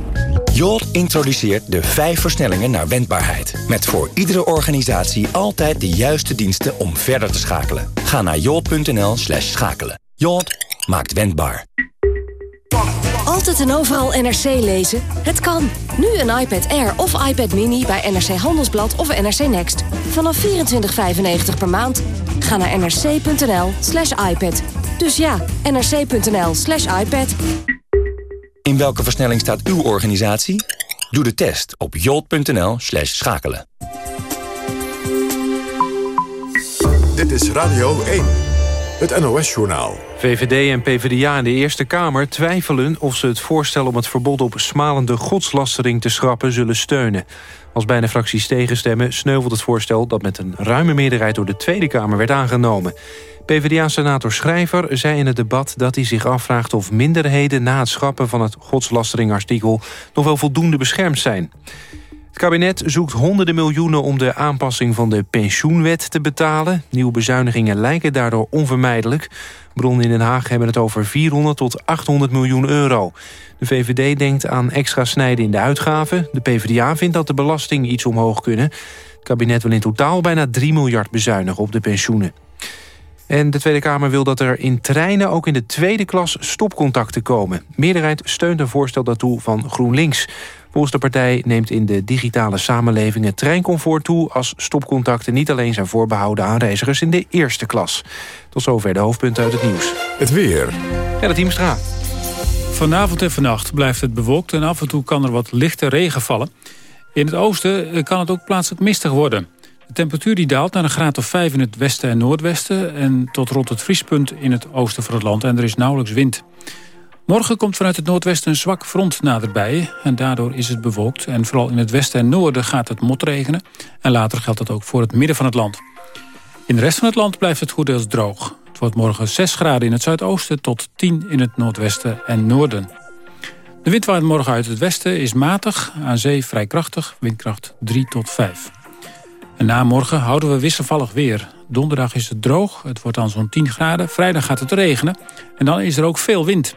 Jolt introduceert de vijf versnellingen naar wendbaarheid. Met voor iedere organisatie altijd de juiste diensten om verder te schakelen. Ga naar jolt.nl slash schakelen. Jolt maakt wendbaar. Altijd en overal NRC lezen? Het kan. Nu een iPad Air of iPad Mini bij NRC Handelsblad of NRC Next. Vanaf 24,95 per maand. Ga naar nrc.nl slash iPad. Dus ja, nrc.nl slash iPad. In welke versnelling staat uw organisatie? Doe de test op jolt.nl slash schakelen. Dit is Radio 1, het NOS-journaal. VVD en PvdA in de Eerste Kamer twijfelen of ze het voorstel om het verbod op smalende godslastering te schrappen zullen steunen. Als beide fracties tegenstemmen sneuvelt het voorstel dat met een ruime meerderheid door de Tweede Kamer werd aangenomen. PvdA-senator Schrijver zei in het debat dat hij zich afvraagt of minderheden na het schrappen van het godslasteringartikel nog wel voldoende beschermd zijn. Het kabinet zoekt honderden miljoenen om de aanpassing van de pensioenwet te betalen. Nieuwe bezuinigingen lijken daardoor onvermijdelijk. Bronnen in Den Haag hebben het over 400 tot 800 miljoen euro. De VVD denkt aan extra snijden in de uitgaven. De PvdA vindt dat de belasting iets omhoog kunnen. Het kabinet wil in totaal bijna 3 miljard bezuinigen op de pensioenen. En de Tweede Kamer wil dat er in treinen ook in de tweede klas stopcontacten komen. Meerderheid steunt een voorstel daartoe van GroenLinks. Volgens de partij neemt in de digitale samenleving het treincomfort toe... als stopcontacten niet alleen zijn voorbehouden aan reizigers in de eerste klas. Tot zover de hoofdpunten uit het nieuws. Het weer. Ja, de Teamstra. Vanavond en vannacht blijft het bewolkt en af en toe kan er wat lichte regen vallen. In het oosten kan het ook plaatselijk mistig worden. De temperatuur die daalt naar een graad of 5 in het westen en noordwesten... en tot rond het vriespunt in het oosten van het land en er is nauwelijks wind. Morgen komt vanuit het noordwesten een zwak front naderbij... en daardoor is het bewolkt. En vooral in het westen en noorden gaat het motregenen. En later geldt dat ook voor het midden van het land. In de rest van het land blijft het goeddeels droog. Het wordt morgen 6 graden in het zuidoosten tot 10 in het noordwesten en noorden. De wind waait morgen uit het westen is matig, aan zee vrij krachtig, windkracht 3 tot 5. En na morgen houden we wisselvallig weer. Donderdag is het droog, het wordt dan zo'n 10 graden. Vrijdag gaat het regenen en dan is er ook veel wind.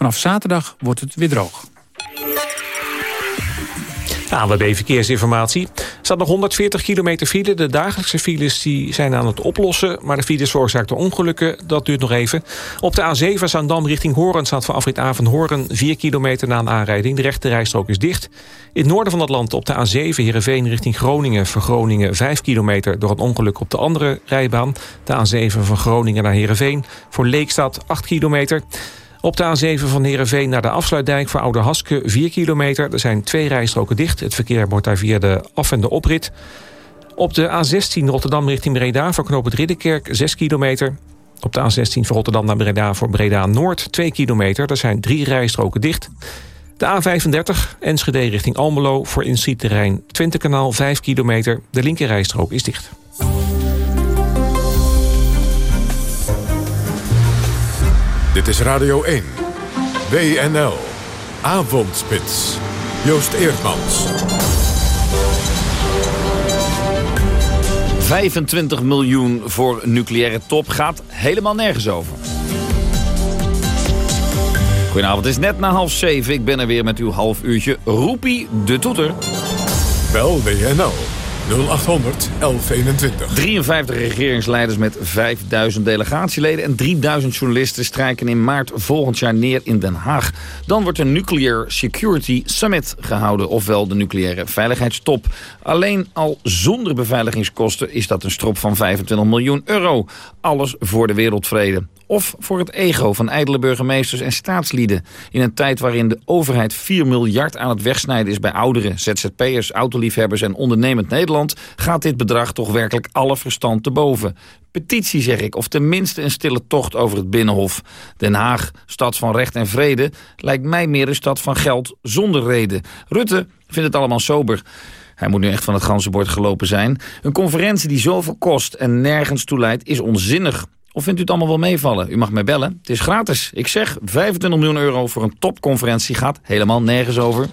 Vanaf zaterdag wordt het weer droog. ANWB Verkeersinformatie. Er staat nog 140 kilometer file. De dagelijkse files die zijn aan het oplossen. Maar de files veroorzaakten ongelukken. Dat duurt nog even. Op de A7 Zaandam richting Horen staat voor afrit Horen 4 kilometer na een aanrijding. De rechte rijstrook is dicht. In het noorden van het land op de A7 Heerenveen richting Groningen. Voor Groningen 5 kilometer door een ongeluk op de andere rijbaan. De A7 van Groningen naar Heerenveen. Voor Leekstad 8 kilometer. Op de A7 van Heerenveen naar de afsluitdijk voor Oude Haske 4 kilometer. Er zijn twee rijstroken dicht. Het verkeer wordt daar via de af- en de oprit. Op de A16 Rotterdam richting Breda voor knoop het Ridderkerk 6 kilometer. Op de A16 van Rotterdam naar Breda voor Breda Noord 2 kilometer. Er zijn drie rijstroken dicht. De A35 Enschede richting Almelo voor Twente Twentekanaal 5 kilometer. De linkerrijstrook is dicht. Dit is Radio 1. WNL. Avondspits. Joost Eerdmans. 25 miljoen voor nucleaire top gaat helemaal nergens over. Goedenavond, het is net na half zeven. Ik ben er weer met uw half uurtje. Roepie de toeter. Bel WNL 0800 1121. 53 regeringsleiders met 5000 delegatieleden en 3000 journalisten strijken in maart volgend jaar neer in Den Haag. Dan wordt een Nuclear Security Summit gehouden, ofwel de nucleaire veiligheidstop. Alleen al zonder beveiligingskosten is dat een strop van 25 miljoen euro. Alles voor de wereldvrede of voor het ego van ijdele burgemeesters en staatslieden. In een tijd waarin de overheid 4 miljard aan het wegsnijden is bij ouderen, ZZP'ers, autoliefhebbers en ondernemend Nederland, gaat dit bedrag toch werkelijk alle verstand te boven. Petitie zeg ik, of tenminste een stille tocht over het Binnenhof. Den Haag, stad van recht en vrede, lijkt mij meer een stad van geld zonder reden. Rutte vindt het allemaal sober. Hij moet nu echt van het ganzenbord gelopen zijn. Een conferentie die zoveel kost en nergens toe leidt is onzinnig. Of vindt u het allemaal wel meevallen? U mag mij bellen. Het is gratis. Ik zeg 25 miljoen euro voor een topconferentie gaat helemaal nergens over.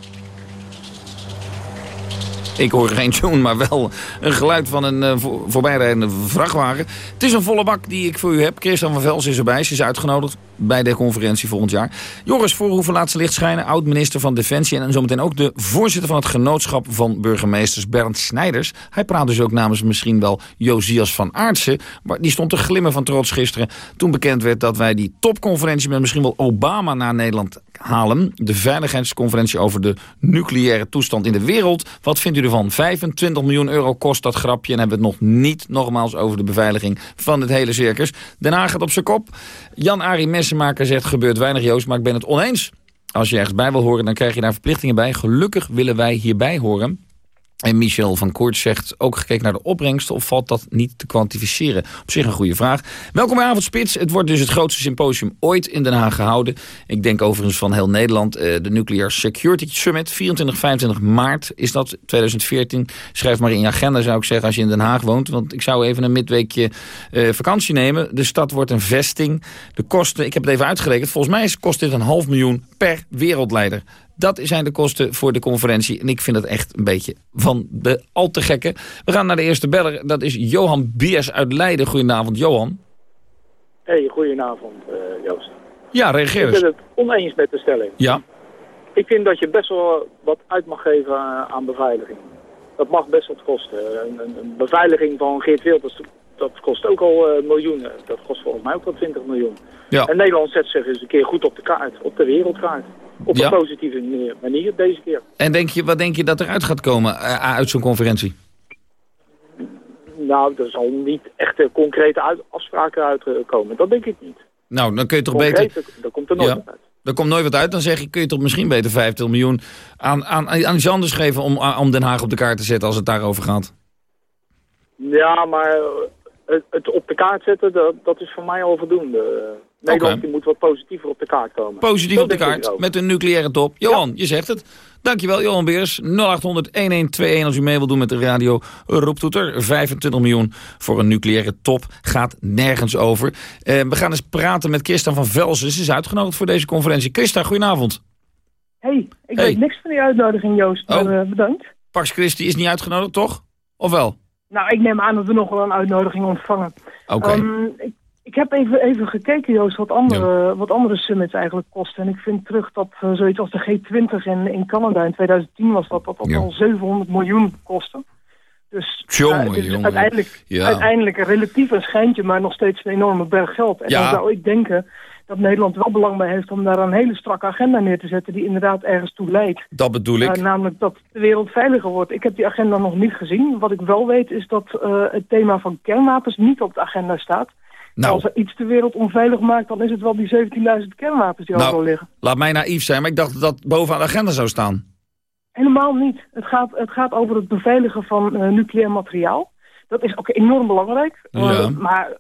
Ik hoor geen tune, maar wel een geluid van een uh, voorbijrijdende vrachtwagen. Het is een volle bak die ik voor u heb. Christian van Vels is erbij. Ze is uitgenodigd bij de conferentie volgend jaar. Joris Voorhoeven laat ze licht schijnen. Oud-minister van Defensie. En zometeen ook de voorzitter van het genootschap van burgemeesters Bernd Snijders. Hij praat dus ook namens misschien wel Josias van Aartsen. Maar die stond te glimmen van trots gisteren. Toen bekend werd dat wij die topconferentie met misschien wel Obama naar Nederland halen. De veiligheidsconferentie over de nucleaire toestand in de wereld. Wat vindt u ervan? 25 miljoen euro kost dat grapje. En hebben we het nog niet nogmaals over de beveiliging van het hele circus. Daarna gaat op zijn kop. Jan-Arie Messenmaker zegt gebeurt weinig Joost, maar ik ben het oneens. Als je ergens bij wil horen, dan krijg je daar verplichtingen bij. Gelukkig willen wij hierbij horen. En Michel van Koort zegt ook gekeken naar de opbrengsten... of valt dat niet te kwantificeren? Op zich een goede vraag. Welkom bij Avondspits. Het wordt dus het grootste symposium ooit in Den Haag gehouden. Ik denk overigens van heel Nederland. Eh, de Nuclear Security Summit, 24, 25 maart is dat, 2014. Schrijf maar in je agenda, zou ik zeggen, als je in Den Haag woont. Want ik zou even een midweekje uh, vakantie nemen. De stad wordt een vesting. De kosten, ik heb het even uitgerekend. Volgens mij kost dit een half miljoen per wereldleider. Dat zijn de kosten voor de conferentie. En ik vind het echt een beetje van de al te gekke. We gaan naar de eerste beller. Dat is Johan Biers uit Leiden. Goedenavond, Johan. Hey, goedenavond, uh, Joost. Ja, reageer eens. Ik ben het oneens met de stelling. Ja. Ik vind dat je best wel wat uit mag geven aan beveiliging. Dat mag best wat kosten. Een, een beveiliging van Geert Wilders, dat kost ook al uh, miljoenen. Dat kost volgens mij ook wel 20 miljoen. Ja. En Nederland zet zich eens een keer goed op de kaart, op de wereldkaart. Op een positieve manier deze keer. En denk je, wat denk je dat eruit gaat komen uh, uit zo'n conferentie? Nou, er zal niet echt concrete afspraken uitkomen. Dat denk ik niet. Nou, dan kun je toch beter... Daar komt er nooit wat uit. Er komt nooit wat uit, dan zeg je, kun je toch misschien beter 50 miljoen aan, aan, aan iets anders geven om, om Den Haag op de kaart te zetten als het daarover gaat? Ja, maar het, het op de kaart zetten, dat, dat is voor mij al voldoende. Nederland die moet wat positiever op de kaart komen. Positief op de kaart, met een nucleaire top. Johan, je zegt het. Dankjewel, Johan Beers. 0800-1121 als u mee wilt doen met de radio. Roeptoeter, 25 miljoen voor een nucleaire top. Gaat nergens over. Uh, we gaan eens praten met Christa van Velsen. Ze is uitgenodigd voor deze conferentie. Christa, goedenavond. Hey, ik weet niks van die uitnodiging, Joost. Maar oh. uh, bedankt. Pax Christi is niet uitgenodigd, toch? Of wel? Nou, ik neem aan dat we nog wel een uitnodiging ontvangen. Oké. Ehm, ik heb even, even gekeken, Joost, wat andere, wat andere summits eigenlijk kosten. En ik vind terug dat uh, zoiets als de G20 in, in Canada in 2010 was dat, dat, dat al 700 miljoen kostte. Dus, jongen, uh, jongen. Uiteindelijk, uiteindelijk een relatief een schijntje, maar nog steeds een enorme berg geld. En dan zou ik denken dat Nederland wel belang bij heeft om daar een hele strakke agenda neer te zetten... die inderdaad ergens toe leidt. Dat bedoel ik. Uh, namelijk dat de wereld veiliger wordt. Ik heb die agenda nog niet gezien. Wat ik wel weet is dat uh, het thema van kernwapens niet op de agenda staat... Nou. Als er iets de wereld onveilig maakt, dan is het wel die 17.000 kernwapens die nou, al liggen. Laat mij naïef zijn, maar ik dacht dat dat bovenaan de agenda zou staan. Helemaal niet. Het gaat, het gaat over het beveiligen van uh, nucleair materiaal. Dat is ook enorm belangrijk. Ja. Maar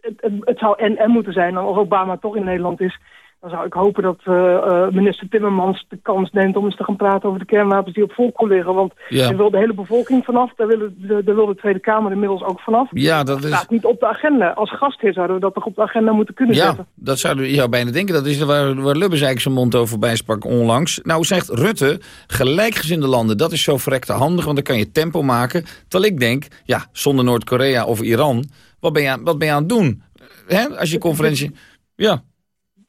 het, het, het, zou en-en moeten zijn. als Obama toch in Nederland is, dan zou ik hopen dat uh, minister Timmermans de kans neemt om eens te gaan praten over de kernwapens die op volk liggen. Want ja. daar wil de hele bevolking vanaf, daar, wil de, daar wil de Tweede Kamer inmiddels ook vanaf. Ja, dat, is... staat niet op de agenda. Als gastheer zouden we dat toch op de agenda moeten kunnen ja, zetten. dat zouden je bijna denken. Dat is waar, waar Lubbers eigenlijk zijn mond over bijsprak onlangs. Nou zegt Rutte, gelijkgezinde landen, dat is zo verrekte handig, want dan kan je tempo maken. Terwijl ik denk, ja, zonder Noord-Korea of Iran, wat ben, je aan, wat ben je aan het doen? Hè? Als je conferentie... Ja.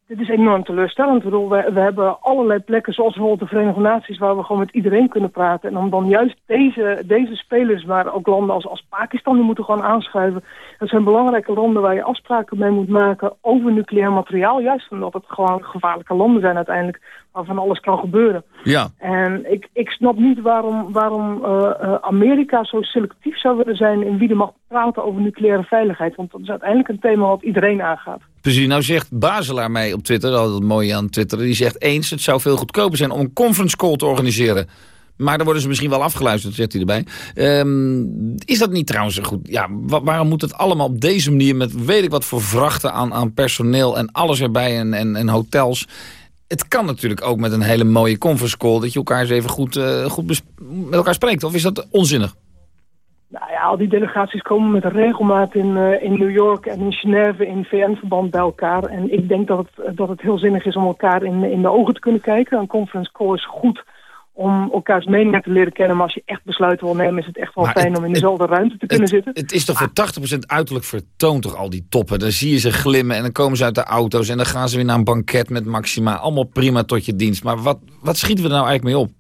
Dit is enorm teleurstellend. Ik bedoel, we, we, hebben allerlei plekken, zoals bijvoorbeeld de Verenigde Naties, waar we gewoon met iedereen kunnen praten. En om dan juist deze, deze spelers, maar ook landen als, als Pakistan, die moeten gewoon aanschuiven. Dat zijn belangrijke landen waar je afspraken mee moet maken over nucleair materiaal. Juist omdat het gewoon gevaarlijke landen zijn uiteindelijk, waarvan alles kan gebeuren. Ja. En ik, ik snap niet waarom, waarom uh, uh, Amerika zo selectief zou willen zijn in wie er mag praten over nucleaire veiligheid. Want dat is uiteindelijk een thema wat iedereen aangaat. Precies, nou zegt Bazelaar mij op Twitter, altijd mooi aan Twitter, die zegt eens, het zou veel goedkoper zijn om een conference call te organiseren. Maar dan worden ze misschien wel afgeluisterd, zegt hij erbij. Um, is dat niet trouwens goed? Ja, waarom moet het allemaal op deze manier met weet ik wat voor vrachten aan, aan personeel en alles erbij en, en, en hotels? Het kan natuurlijk ook met een hele mooie conference call dat je elkaar eens even goed, uh, goed met elkaar spreekt. Of is dat onzinnig? Nou ja, al die delegaties komen met regelmaat in, uh, in New York en in Genève in VN-verband bij elkaar. En ik denk dat het, dat het heel zinnig is om elkaar in, in de ogen te kunnen kijken. Een conference call is goed om elkaars meningen te leren kennen. Maar als je echt besluiten wil nemen, is het echt wel fijn om in dezelfde ruimte te kunnen zitten. Het is toch voor 80% uiterlijk vertoond toch al die toppen. Dan zie je ze glimmen en dan komen ze uit de auto's... en dan gaan ze weer naar een banket met Maxima. Allemaal prima tot je dienst. Maar wat, wat schieten we er nou eigenlijk mee op?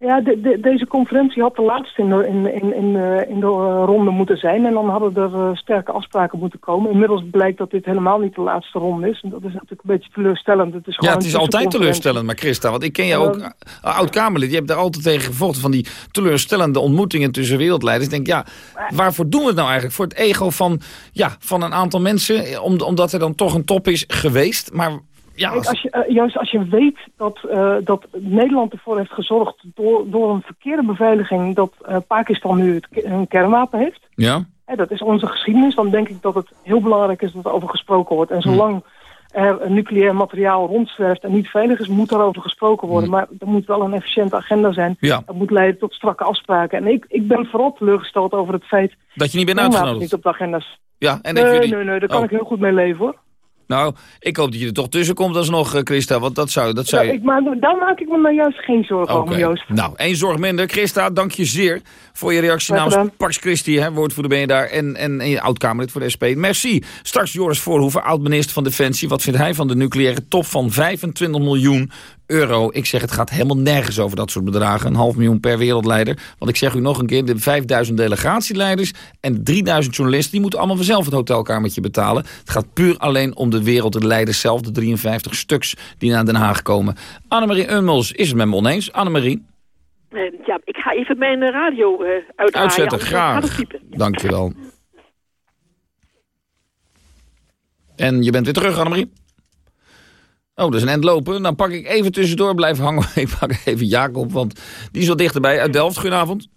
Ja, de, de, deze conferentie had de laatste in de, in, in, in, in de uh, ronde moeten zijn. En dan hadden er uh, sterke afspraken moeten komen. Inmiddels blijkt dat dit helemaal niet de laatste ronde is. En dat is natuurlijk een beetje teleurstellend. Het is ja, het is altijd teleurstellend, maar Christa. Want ik ken jou ook, oud-Kamerlid. Je hebt daar altijd tegen gevochten van die teleurstellende ontmoetingen tussen wereldleiders. Ik denk, ja, waarvoor doen we het nou eigenlijk? Voor het ego van, ja, van een aantal mensen. Om, omdat er dan toch een top is geweest. Maar ja, als... als je, uh, juist als je weet dat, uh, dat Nederland ervoor heeft gezorgd... door, door een verkeerde beveiliging dat uh, Pakistan nu het, een kernwapen heeft... Ja. Hè, dat is onze geschiedenis. Dan denk ik dat het heel belangrijk is dat er over gesproken wordt. En zolang hm. er nucleair materiaal rondzwerft en niet veilig is... moet daarover gesproken worden. Hm. Maar er moet wel een efficiënte agenda zijn. Ja. Dat moet leiden tot strakke afspraken. En ik, ik ben vooral teleurgesteld over het feit... Dat je niet bent uitgenodigd. niet op de agenda's. Ja, en nee, jullie... nee, nee, daar kan oh. ik heel goed mee leven, hoor. Nou, ik hoop dat je er toch tussen komt alsnog, uh, Christa. Want dat zou, dat zou ja, ik, maar daar maak ik me nou juist geen zorgen okay. over, Joost. Nou, één zorg minder. Christa, dank je zeer voor je reactie namens Pax Christi. Hè, woordvoerder ben je daar. En, en, en je oud-Kamerlid voor de SP. Merci. Straks Joris Voorhoeven, oud-minister van Defensie. Wat vindt hij van de nucleaire top van 25 miljoen euro. Ik zeg, het gaat helemaal nergens over dat soort bedragen. Een half miljoen per wereldleider. Want ik zeg u nog een keer, de 5000 delegatieleiders en 3000 journalisten... die moeten allemaal vanzelf het hotelkamertje betalen. Het gaat puur alleen om de wereld, de leiders zelf, de 53 stuks die naar Den Haag komen. Annemarie Ummels is het met me oneens. Annemarie? Uh, ja, ik ga even mijn radio uh, uitdraaien. Uitzetten, graag. Dank je wel. En je bent weer terug, Annemarie? Oh, dat is een end lopen. Dan pak ik even tussendoor, blijf hangen. Ik pak even Jacob, want die is wel dichterbij. Uit Delft, goedenavond.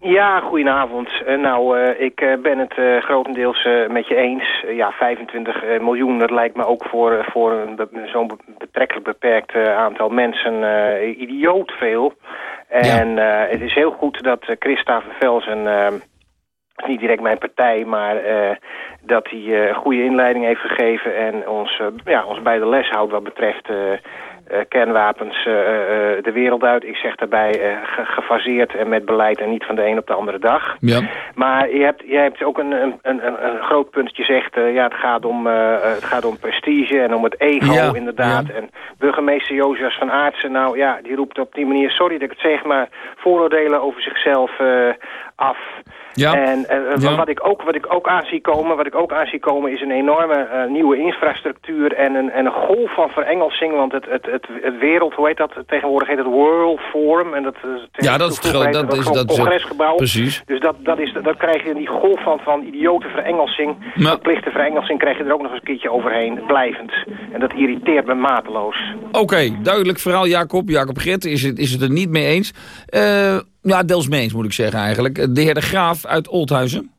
Ja, goedenavond. Uh, nou, uh, ik uh, ben het grotendeels met je eens. ja, 25 miljoen, dat lijkt me ook voor, voor be zo'n be betrekkelijk beperkt aantal mensen idioot veel. En ja. het is heel goed dat Christa Vervelsen niet direct mijn partij, maar uh, dat hij uh, goede inleiding heeft gegeven en ons, uh, ja, ons bij de les houdt wat betreft kernwapens de wereld uit. Ik zeg daarbij ge gefaseerd en met beleid en niet van de een op de andere dag. Ja. Maar je hebt, je hebt ook een, een, een, een groot punt. Je zegt, ja, het gaat, om, het gaat om prestige en om het ego ja, inderdaad. Ja. En burgemeester Jozef van Aartsen, nou ja, die roept op die manier, sorry dat ik het zeg, maar vooroordelen over zichzelf af. Ja. En uh, ja. wat, ik ook, wat ik ook aan zie komen, wat ik ook aan zie komen is een enorme uh, nieuwe infrastructuur en een, en een golf van verengelsing. Want het, het, het, het wereld, hoe heet dat? Tegenwoordig heet het World Forum. En dat, ja, dat is het dat, dat is dat congresgebouw. Precies. Dus dat, dat, is, dat krijg je in die golf van, van idiote verengelsing. Ja. Verplichte verengelsing krijg je er ook nog eens een keertje overheen, blijvend. En dat irriteert me mateloos. Oké, okay, duidelijk verhaal Jacob. Jacob Gert is het, is het er niet mee eens. Uh, ja, deels mee eens moet ik zeggen eigenlijk. De heer De Graaf uit Oldhuizen.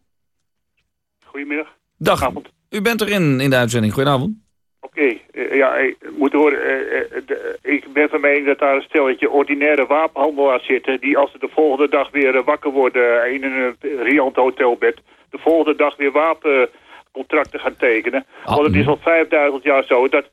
Goedemiddag. Dag. Avond. U bent erin in de uitzending. Goedenavond. Oké, okay. uh, ja, ik moet horen, de, ik ben van mening dat daar een stelletje ordinaire wapenhandelaars zitten... die als ze de volgende dag weer wakker worden in een riant hotelbed... de volgende dag weer wapencontracten gaan tekenen. Ah, Want het is al 5000 jaar zo dat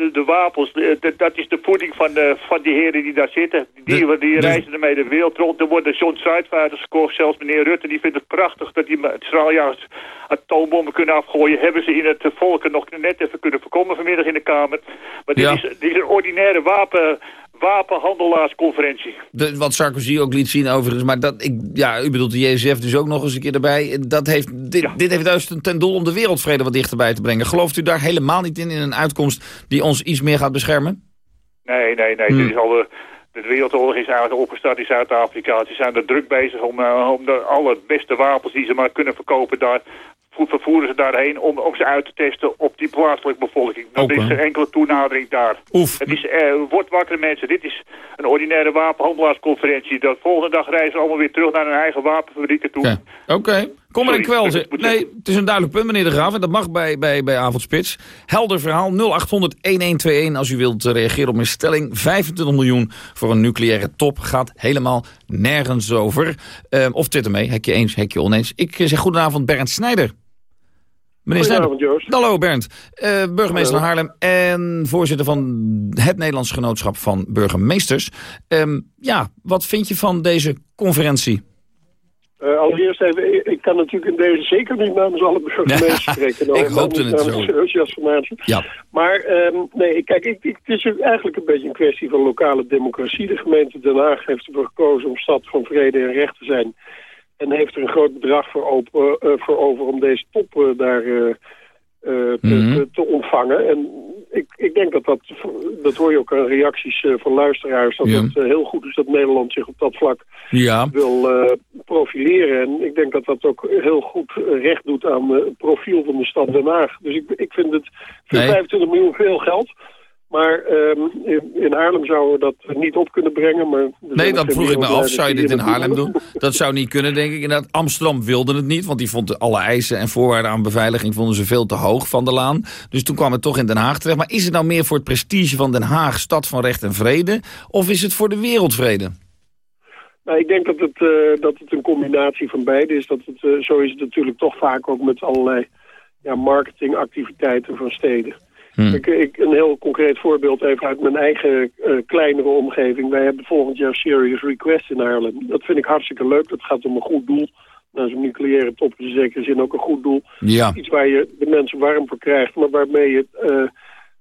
de, de wapens, de, dat is de voeding van, de, van die heren die daar zitten. Die, de, die reizen ermee de wereld rond. Er worden John Zuidvaarders gekocht. Zelfs meneer Rutte, die vindt het prachtig dat die straaljaars atoombommen kunnen afgooien. Hebben ze in het volken nog net even kunnen voorkomen vanmiddag in de Kamer. Maar dit, ja. is, dit is een ordinaire wapen wapenhandelaarsconferentie. De, wat Sarkozy ook liet zien overigens, maar dat, ik, ja, u bedoelt de JSF dus ook nog eens een keer erbij. Dat heeft, dit, ja. dit heeft juist ten doel om de wereldvrede wat dichterbij te brengen. Gelooft u daar helemaal niet in, in een uitkomst die ons iets meer gaat beschermen? Nee, nee, nee. Hmm. Dit is al de, de wereldoorlog is eigenlijk opgestart in Zuid-Afrika. Ze zijn er druk bezig om, uh, om de allerbeste wapens die ze maar kunnen verkopen daar vervoeren ze daarheen om, om ze uit te testen op die plaatselijke bevolking. Dan okay. is er enkele toenadering daar. Oef. Het is, wordt wakker mensen. Dit is een ordinaire wapenhandelaarsconferentie. De volgende dag reizen ze allemaal weer terug naar hun eigen wapenfabrieken toe. Oké, okay. kom maar in kwel. Nee, het is een duidelijk punt, meneer De Graaf. En dat mag bij, bij, bij Avondspits. Helder verhaal 0800-1121 als u wilt reageren op mijn stelling. 25 miljoen voor een nucleaire top gaat helemaal nergens over. Uh, of twitter mee, hekje eens, hekje oneens. Ik zeg goedenavond Bernd Snijder. Meneer Snijder. Joost. Hallo Bernd. Uh, burgemeester van Haarlem en voorzitter van het Nederlands Genootschap van Burgemeesters. Um, ja, wat vind je van deze conferentie? Uh, allereerst even, ik kan natuurlijk in deze zeker niet namens alle burgemeesters spreken. Nou, ik hoopte het zo. Ja. Maar um, nee, kijk, ik, ik, het is eigenlijk een beetje een kwestie van lokale democratie. De gemeente Den Haag heeft ervoor gekozen om stad van vrede en recht te zijn. En heeft er een groot bedrag voor, open, uh, voor over om deze top uh, daar te, mm -hmm. te, ontvangen. En ik, ik denk dat dat, dat hoor je ook aan reacties van luisteraars, dat ja. het heel goed is dat Nederland zich op dat vlak ja. wil profileren. En ik denk dat dat ook heel goed recht doet aan het profiel van de stad Den Haag. Dus ik, ik vind het voor nee. 25 miljoen veel geld. Maar um, in, Haarlem zouden we dat niet op kunnen brengen. Maar nee, dat vroeg ik me af. Zou je dit in Haarlem doen? Dat zou niet kunnen, denk ik. Inderdaad, Amsterdam wilde het niet. Want die vond alle eisen en voorwaarden aan beveiliging... vonden ze veel te hoog van de laan. Dus toen kwam het toch in Den Haag terecht. Maar is het nou meer voor het prestige van Den Haag... stad van recht en vrede? Of is het voor de wereldvrede? Nou, ik denk dat het, uh, dat het een combinatie van beide is. Dat het, uh, zo is het natuurlijk toch vaak ook met allerlei ja, marketingactiviteiten van steden. Hmm. Ik, ik, een heel concreet voorbeeld even uit mijn eigen uh, kleinere omgeving. Wij hebben volgend jaar Serious Request in Haarlem. Dat vind ik hartstikke leuk. Dat gaat om een goed doel. Nou, zo'n nucleaire top is in zekere zin ook een goed doel. Ja. Iets waar je de mensen warm voor krijgt, maar waarmee je... Uh,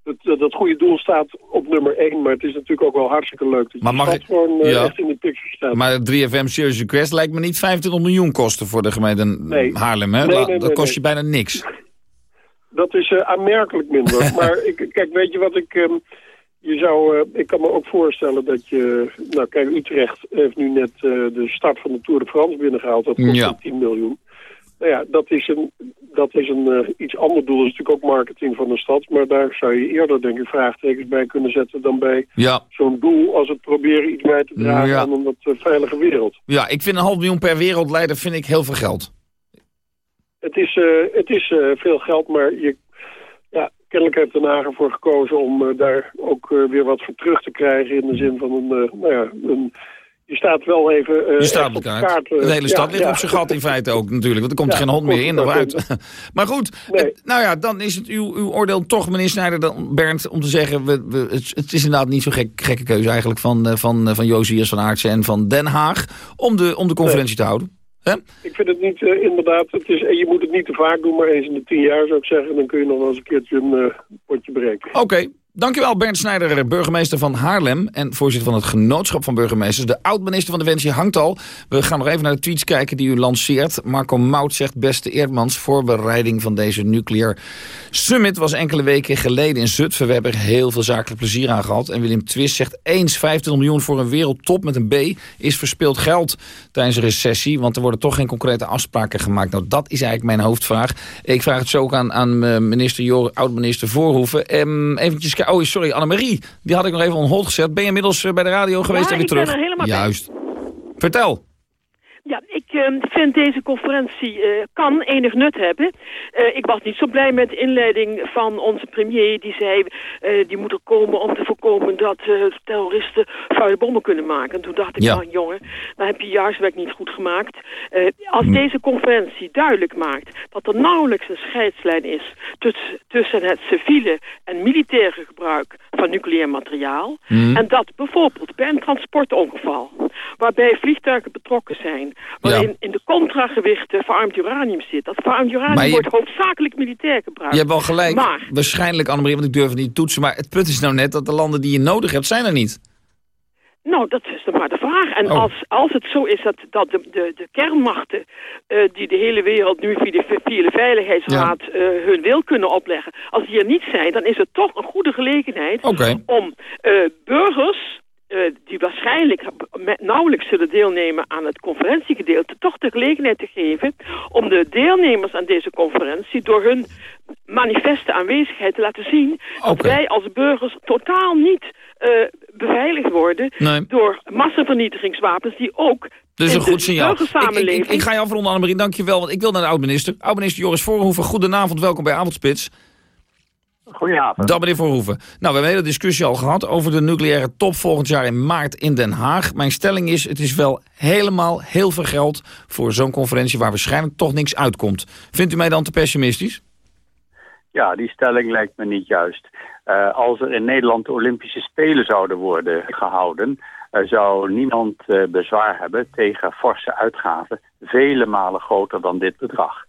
dat, dat goede doel staat op nummer 1, maar het is natuurlijk ook wel hartstikke leuk. Dat maar mag ik... gewoon uh, ja. echt in de picture staat. Maar 3FM Serious Request lijkt me niet 25 miljoen kosten voor de gemeente nee. Haarlem. Hè? Nee, nee, dat kost je bijna niks. Dat is uh, aanmerkelijk minder. maar ik, kijk, weet je wat ik... Um, je zou, uh, ik kan me ook voorstellen dat je... Nou, kijk, Utrecht heeft nu net uh, de start van de Tour de France binnengehaald. Dat kost ja. 10 miljoen. Nou ja, dat is een, dat is een iets ander doel. Dat is natuurlijk ook marketing van de stad. Maar daar zou je eerder, denk ik, vraagtekens bij kunnen zetten... dan bij ja. zo'n doel als het proberen iets bij te dragen ja. aan een wat veilige wereld. Ja, ik vind een half miljoen per wereldleider vind ik heel veel geld. Het is, uh, het is uh, veel geld, maar je, ja, kennelijk heeft Den Haag ervoor gekozen om uh, daar ook weer wat voor terug te krijgen. In de zin van een, nou ja, een, je staat wel even je staat op de kaart. kaart de hele stad ja, ligt ja. op zijn gat in feite ook natuurlijk. Want er komt ja, geen hond meer in of uit. maar goed, nee. het, nou ja, dan is het uw, uw oordeel toch, meneer Snijder, dan, Bernd, om te zeggen... We, we, het, het, is inderdaad niet zo'n gek, gekke keuze eigenlijk van, van, van Josias van Aartsen en van Den Haag... om de, om de conferentie nee. te houden. He? Ik vind het niet, uh, inderdaad, het is, je moet het niet te vaak doen, maar eens in de tien jaar zou ik zeggen. Dan kun je nog wel eens een keertje een uh, potje breken. Oké, okay. Dankjewel Bernd Snijder, burgemeester van Haarlem... en voorzitter van het Genootschap van Burgemeesters. De oud-minister van Defensie hangt al. We gaan nog even naar de tweets kijken die u lanceert. Marco Mout zegt, beste Eerdmans... voorbereiding van deze nuclear summit was enkele weken geleden in Zutphen. We hebben er heel veel zakelijk plezier aan gehad. En Willem Twist zegt, eens 25 miljoen voor een wereldtop met een B... is verspild geld tijdens een recessie... want er worden toch geen concrete afspraken gemaakt. Nou, dat is eigenlijk mijn hoofdvraag. Ik vraag het zo ook aan, aan minister Jor, oud-minister Voorhoeven. Um, eventjes Oh, sorry, Annemarie. Die had ik nog even on hold gezet. Ben je inmiddels bij de radio geweest ja, en weer terug? Ben er helemaal Juist. Bij. Vertel. Ja, ik uh, vind deze conferentie uh, kan enig nut hebben. Uh, ik was niet zo blij met de inleiding van onze premier. Die zei, die moet er komen om te voorkomen dat terroristen vuile bommen kunnen maken. En toen dacht ik, ja. nou jongen, dan heb je je huiswerk niet goed gemaakt. als hm. deze conferentie duidelijk maakt dat er nauwelijks een scheidslijn is tussen, tussen het civiele en militaire gebruik van nucleair materiaal. Hm. En dat bijvoorbeeld bij een transportongeval, waarbij vliegtuigen betrokken zijn waarin ja. in de contragewichten verarmd uranium zit. Dat verarmd uranium je... wordt hoofdzakelijk militair gebruikt. Je hebt wel gelijk, maar... waarschijnlijk Annemarie, want ik durf het niet toetsen. Maar het punt is nou net dat de landen die je nodig hebt, zijn er niet. Nou, dat is dan maar de vraag. En oh. als, als het zo is dat, dat de, de, de kernmachten uh, die de hele wereld nu via de, via de Veiligheidsraad ja. uh, hun wil kunnen opleggen, als die er niet zijn, dan is het toch een goede gelegenheid okay. om uh, burgers uh, die waarschijnlijk nauwelijks zullen deelnemen aan het conferentiegedeelte, toch de gelegenheid te geven om de deelnemers aan deze conferentie door hun manifeste aanwezigheid te laten zien okay. dat wij als burgers totaal niet uh, beveiligd worden nee. door massavernietigingswapens die ook dus een goed signaal. Ik, ik, ik, ik, ga je afronden, Annemarie. Dank je wel, want ik wil naar de oud-minister. Oud-minister Joris Voorhoeven, goedenavond. Welkom bij Avondspits. Goedenavond. Meneer Voorhoeven. Nou, we hebben een hele discussie al gehad over de nucleaire top volgend jaar in maart in Den Haag. Mijn stelling is, het is wel helemaal heel veel geld voor zo'n conferentie waar waarschijnlijk toch niks uitkomt. Vindt u mij dan te pessimistisch? Ja, die stelling lijkt me niet juist. Uh, als er in Nederland de Olympische Spelen zouden worden gehouden... Uh, zou niemand uh, bezwaar hebben tegen forse uitgaven... vele malen groter dan dit bedrag.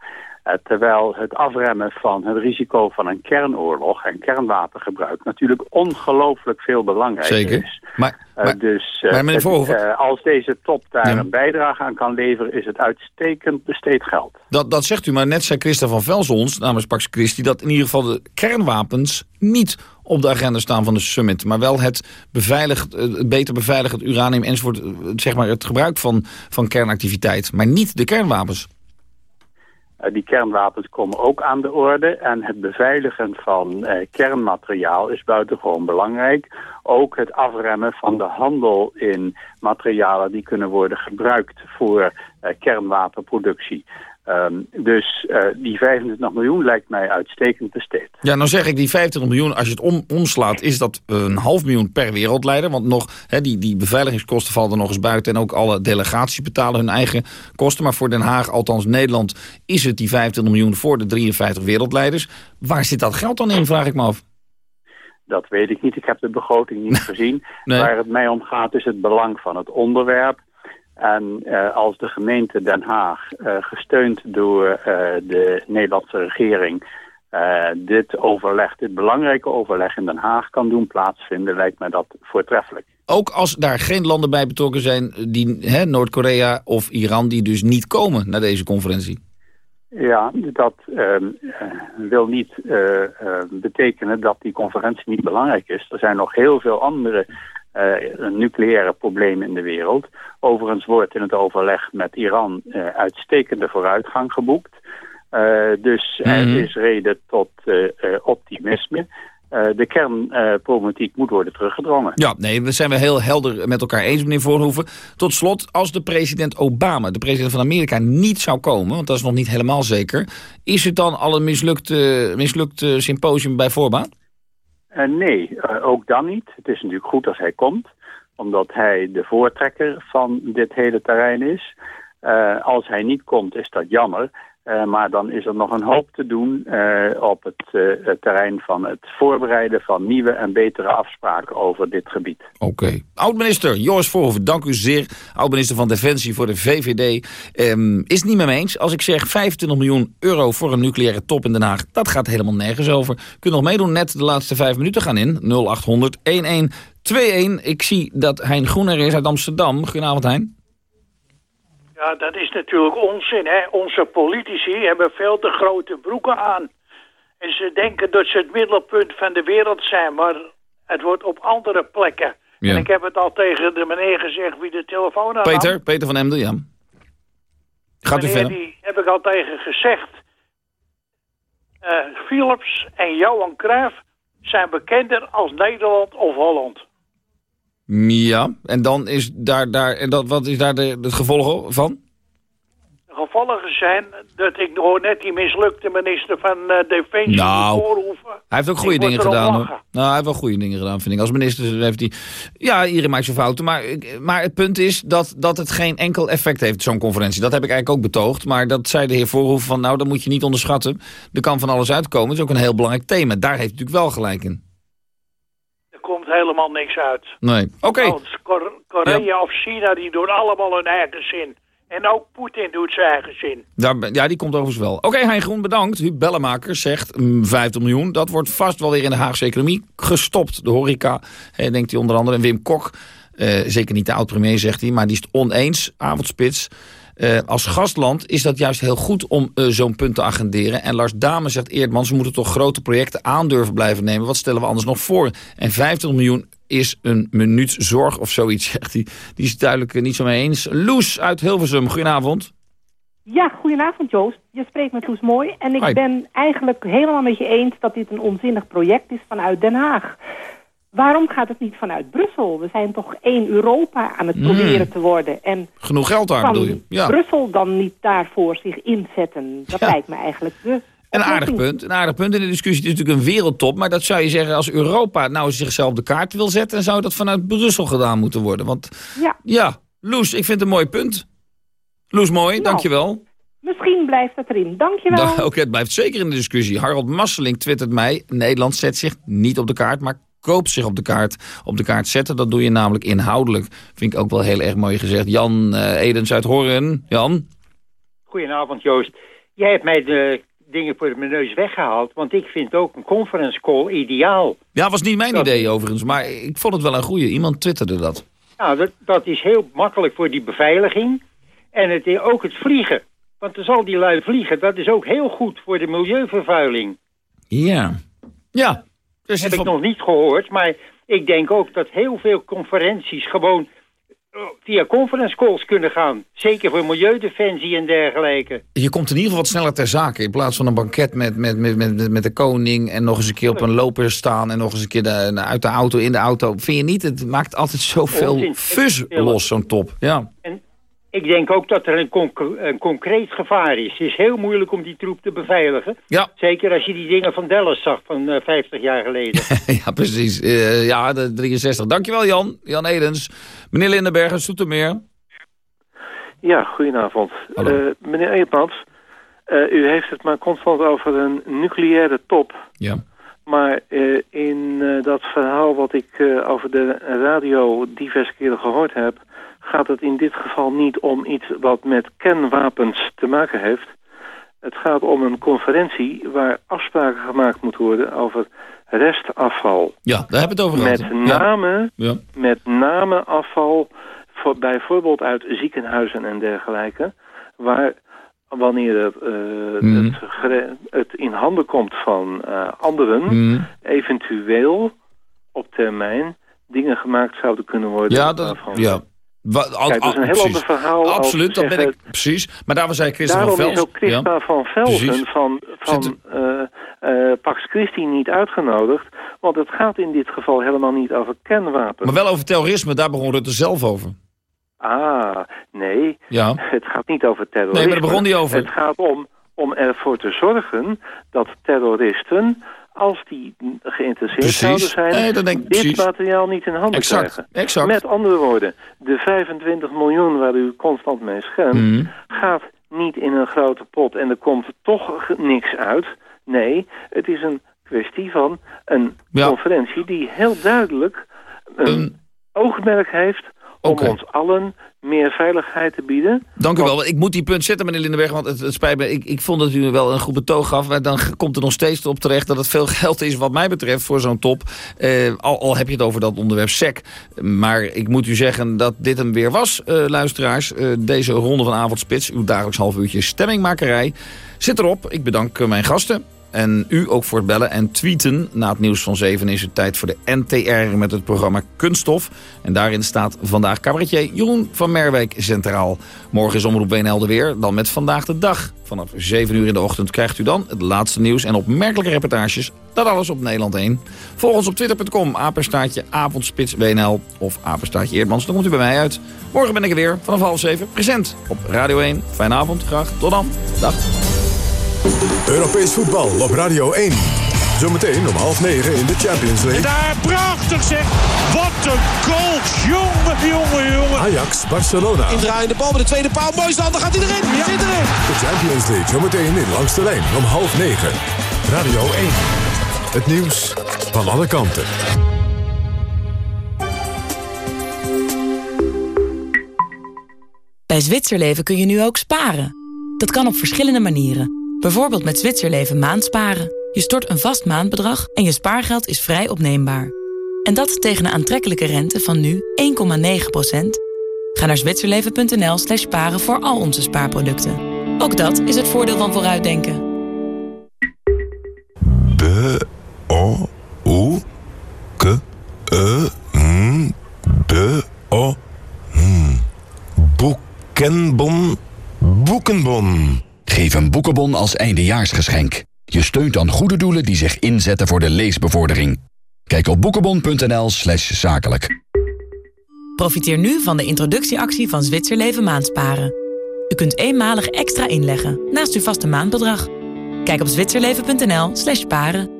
Uh, terwijl het afremmen van het risico van een kernoorlog en kernwapengebruik natuurlijk ongelooflijk veel belangrijker Zeker. is. Maar, maar, dus maar meneer Verhoeven... als deze top daar ja. een bijdrage aan kan leveren, is het uitstekend besteed geld. Dat, dat zegt u, maar net zei Christa van Velsons, namens Pax Christi, dat in ieder geval de kernwapens niet op de agenda staan van de summit. Maar wel het, beveiligd, het beter beveiligd uranium enzovoort, zeg maar het gebruik van, van kernactiviteit. Maar niet de kernwapens. Uh, die kernwapens komen ook aan de orde. En het beveiligen van uh, kernmateriaal is buitengewoon belangrijk. Ook het afremmen van de handel in materialen die kunnen worden gebruikt voor uh, kernwapenproductie. Um, dus uh, die 25 miljoen lijkt mij uitstekend besteed. Ja, nou zeg ik, die 25 miljoen, als je het om, omslaat... is dat een half miljoen per wereldleider. Want nog, he, die, die beveiligingskosten vallen er nog eens buiten... en ook alle delegaties betalen hun eigen kosten. Maar voor Den Haag, althans Nederland... is het die 25 miljoen voor de 53 wereldleiders. Waar zit dat geld dan in, vraag ik me af. Dat weet ik niet. Ik heb de begroting niet gezien. Nee. Waar het mij om gaat is het belang van het onderwerp... En uh, als de gemeente Den Haag, uh, gesteund door uh, de Nederlandse regering, dit overleg, dit belangrijke overleg in Den Haag kan doen plaatsvinden, lijkt mij dat voortreffelijk. Ook als daar geen landen bij betrokken zijn, die Noord-Korea of Iran, die dus niet komen naar deze conferentie? Ja, dat wil niet betekenen dat die conferentie niet belangrijk is. Er zijn nog heel veel andere uh, nucleaire problemen in de wereld. Overigens wordt in het overleg met Iran uh, uitstekende vooruitgang geboekt. Uh, dus mm er is reden tot optimisme. de kernproblematiek moet worden teruggedrongen. Ja, nee, we zijn we heel helder met elkaar eens, meneer Voorhoeven. Tot slot, als de president Obama, de president van Amerika, niet zou komen... want dat is nog niet helemaal zeker... is het dan al een mislukt, mislukt symposium bij voorbaat? Uh, nee, uh, ook dan niet. Het is natuurlijk goed als hij komt, omdat hij de voortrekker van dit hele terrein is. Uh, als hij niet komt is dat jammer, maar dan is er nog een hoop te doen op het, het, terrein van het voorbereiden van nieuwe en betere afspraken over dit gebied. Oké. Oud-minister Joris Voorhoeven, dank u zeer. Oud-minister van Defensie voor de VVD. Um, is het niet met me eens als ik zeg 25 miljoen euro voor een nucleaire top in Den Haag? Dat gaat helemaal nergens over. Kunt nog meedoen, net de laatste vijf minuten gaan in. 0800 1121. Ik zie dat Hein Groener is uit Amsterdam. Goedenavond Hein. Ja, dat is natuurlijk onzin. Hè? Onze politici hebben veel te grote broeken aan. En ze denken dat ze het middelpunt van de wereld zijn, maar het wordt op andere plekken. Ja. En ik heb het al tegen de meneer gezegd wie de telefoon aan Peter. Peter van Emden, ja. Gaat u verder. Die heb ik al tegen gezegd. Uh, Philips en Johan Cruijff zijn bekender als Nederland of Holland. Ja, en dan is daar, daar en dat, wat is daar de, het gevolg van? De gevolgen zijn dat ik net die mislukte minister van uh, Defensie nou, voorhoeven. Hij heeft ook goede dingen gedaan. Hoor. Nou, hij heeft wel goede dingen gedaan, vind ik. Als minister heeft hij... Ja, iedereen maakt zijn fouten. Maar, maar het punt is dat, dat het geen enkel effect heeft, zo'n conferentie. Dat heb ik eigenlijk ook betoogd. Maar dat zei de heer Voorhoeven van, nou, dat moet je niet onderschatten. Er kan van alles uitkomen. Het is ook een heel belangrijk thema. Daar heeft hij natuurlijk wel gelijk in komt helemaal niks uit. Nee, oké. Okay. Korea ja. of China, die doen allemaal hun eigen zin. En ook Poetin doet zijn eigen zin. Ja, ja die komt overigens wel. Oké, okay, Hein Groen, bedankt. Huub Bellemaker zegt mm, 50 miljoen. Dat wordt vast wel weer in de Haagse economie gestopt. De horeca, he, denkt hij onder andere. En Wim Kok, uh, zeker niet de oud-premier, zegt hij... maar die is het oneens, avondspits... Uh, als gastland is dat juist heel goed om uh, zo'n punt te agenderen. En Lars Dame zegt Eerdman, ze moeten toch grote projecten aandurven blijven nemen. Wat stellen we anders nog voor? En 50 miljoen is een minuut zorg of zoiets, zegt hij. Die is het duidelijk niet zo mee eens. Loes uit Hilversum, goedenavond. Ja, goedenavond Joost. Je spreekt met Loes Mooi. En ik ben eigenlijk helemaal met je eens dat dit een onzinnig project is vanuit Den Haag. Waarom gaat het niet vanuit Brussel? We zijn toch één Europa aan het Mm. proberen te worden. En Genoeg geld daar, bedoel je? Ja. Brussel dan niet daarvoor zich inzetten? Dat lijkt me eigenlijk de Een aardig punt, een aardig punt in de discussie. Het is natuurlijk een wereldtop, maar dat zou je zeggen... als Europa nou zichzelf op de kaart wil zetten... dan zou dat vanuit Brussel gedaan moeten worden. Want Ja. ja, Loes, ik vind het een mooi punt. Loes, mooi, Nou. dankjewel. Misschien blijft het erin. Dankjewel. Oké, het blijft zeker in de discussie. Harold Masseling twittert mij... Nederland zet zich niet op de kaart, maar koopt zich op de kaart. Op de kaart zetten, dat doe je namelijk inhoudelijk. Vind ik ook wel heel erg mooi gezegd. Jan uh, Edens uit Horen. Jan? Goedenavond, Joost. Jij hebt mij de dingen voor mijn neus weggehaald. Want ik vind ook een conference call ideaal. Ja, was niet mijn idee overigens. Maar ik vond het wel een goede. Iemand twitterde dat. Nou, dat, dat is heel makkelijk voor die beveiliging. En het, ook het vliegen. Want er zal die lui vliegen. Dat is ook heel goed voor de milieuvervuiling. Ja. Ja. Dus dat heb ik nog niet gehoord. Maar ik denk ook dat heel veel conferenties gewoon via conference calls kunnen gaan. Zeker voor milieudefensie en dergelijke. Je komt in ieder geval wat sneller ter zake. In plaats van een banket met, met, met, met, met de koning... en nog eens een keer op een loper staan... en nog eens een keer de, uit de auto, in de auto. Vind je niet? Het maakt altijd zoveel fus los, zo'n top. Ja. En ik denk ook dat er een, een, concreet gevaar is. Het is heel moeilijk om die troep te beveiligen. Ja. Zeker als je die dingen van Dallas zag van uh, eh, 50 jaar geleden. ja, precies. Uh, ja, de 63. Dankjewel Jan. Jan Edens. Meneer Lindenberg, Soetermeer. Ja, goedenavond. Uh, meneer Eepmans, u heeft het maar constant over een nucleaire top. Ja. Maar in dat verhaal wat ik over de radio diverse keren gehoord heb gaat het in dit geval niet om iets wat met kernwapens te maken heeft. Het gaat om een conferentie waar afspraken gemaakt moeten worden over restafval. Ja, daar hebben we het over Met name, ja. met name afval, voor, bijvoorbeeld uit ziekenhuizen en dergelijke, waar wanneer het, uh, het, het, in handen komt van uh, anderen, mm. eventueel op termijn dingen gemaakt zouden kunnen worden. Ja, dat, ja. Wat, al, Kijk, dat is een heel ander verhaal. Absoluut, dat ben ik precies. Maar daar was hij Christa van Velsen. Daarom is ook Christa van Velsen van, van uh, uh, Pax Christi niet uitgenodigd. Want het gaat in dit geval helemaal niet over kernwapens. Maar wel over terrorisme, daar begon Rutte zelf over. Ah, nee. Ja. Het gaat niet over terrorisme. Nee, maar daar begon hij over. Het gaat om, om ervoor te zorgen dat terroristen als die geïnteresseerd zouden zijn, dit precies. materiaal niet in handen krijgen. Exact. Met andere woorden, de 25 miljoen waar u constant mee schermt, mhm. gaat niet in een grote pot en er komt toch niks uit. Nee, het is een kwestie van een conferentie die heel duidelijk een, oogmerk heeft om ons allen meer veiligheid te bieden. Dank u wel. Ik moet die punt zetten, meneer Lindenberg, want het, het spijt me. Ik, ik vond dat u wel een goed betoog gaf. Maar dan komt er nog steeds op terecht dat het veel geld is wat mij betreft voor zo'n top. Eh, al, al, heb je het over dat onderwerp SEC. Maar ik moet u zeggen dat dit hem weer was, uh, luisteraars. Uh, deze ronde van Avondspits, uw dagelijks half uurtje stemmingmakerij, zit erop. Ik bedank mijn gasten. En u ook voor het bellen en tweeten. Na het nieuws van 7 is het tijd voor de NTR met het programma Kunststof. En daarin staat vandaag cabaretier Jeroen van Merwijk centraal. Morgen is Omroep WNL weer, dan met Vandaag de Dag. Vanaf 7 uur in de ochtend krijgt u dan het laatste nieuws en opmerkelijke reportages. Dat alles op Nederland 1. Volg ons op twitter.com, apenstaartje avondspits WNL of apenstaartje Eerdmans. Dan komt u bij mij uit. Morgen ben ik er weer vanaf half 7 present op Radio 1. Fijne avond, graag tot dan. Dag. Europees voetbal op Radio 1. Zometeen om half negen in de Champions League. En daar prachtig zeg. Wat een goal. Jongen, jongen, jongen. Ajax, Barcelona. Indraaiende bal met de tweede paal. Mooi stand, dan gaat hij erin. Ja. Zit erin. De Champions League zometeen in langs de lijn om half negen. Radio 1. Het nieuws van alle kanten. Bij Zwitserleven kun je nu ook sparen. Dat kan op verschillende manieren. Bijvoorbeeld met Zwitserleven maandsparen. Je stort een vast maandbedrag en je spaargeld is vrij opneembaar. En dat tegen een aantrekkelijke rente van nu 1,9%. Ga naar zwitserleven.nl slash sparen voor al onze spaarproducten. Ook dat is het voordeel van vooruitdenken. B, O, U, K, E, N, B, O, N. Boekenbon, boekenbon. Geef een boekenbon als eindejaarsgeschenk. Je steunt dan goede doelen die zich inzetten voor de leesbevordering. Kijk op boekenbon.nl slash zakelijk. Profiteer nu van de introductieactie van Zwitserleven Maandsparen. U kunt eenmalig extra inleggen naast uw vaste maandbedrag. Kijk op zwitserleven.nl slash paren.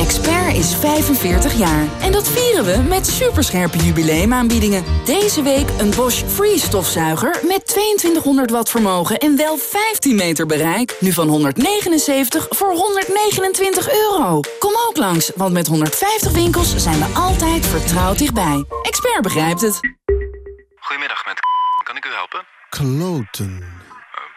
Expert is 45 jaar. En dat vieren we met superscherpe jubileumaanbiedingen. Deze week een Bosch Free stofzuiger met 2200 watt vermogen en wel 15 meter bereik. Nu van 179 voor 129 euro. Kom ook langs, want met 150 winkels zijn we altijd vertrouwd dichtbij. Expert begrijpt het. Goedemiddag, met kan ik u helpen? Kloten.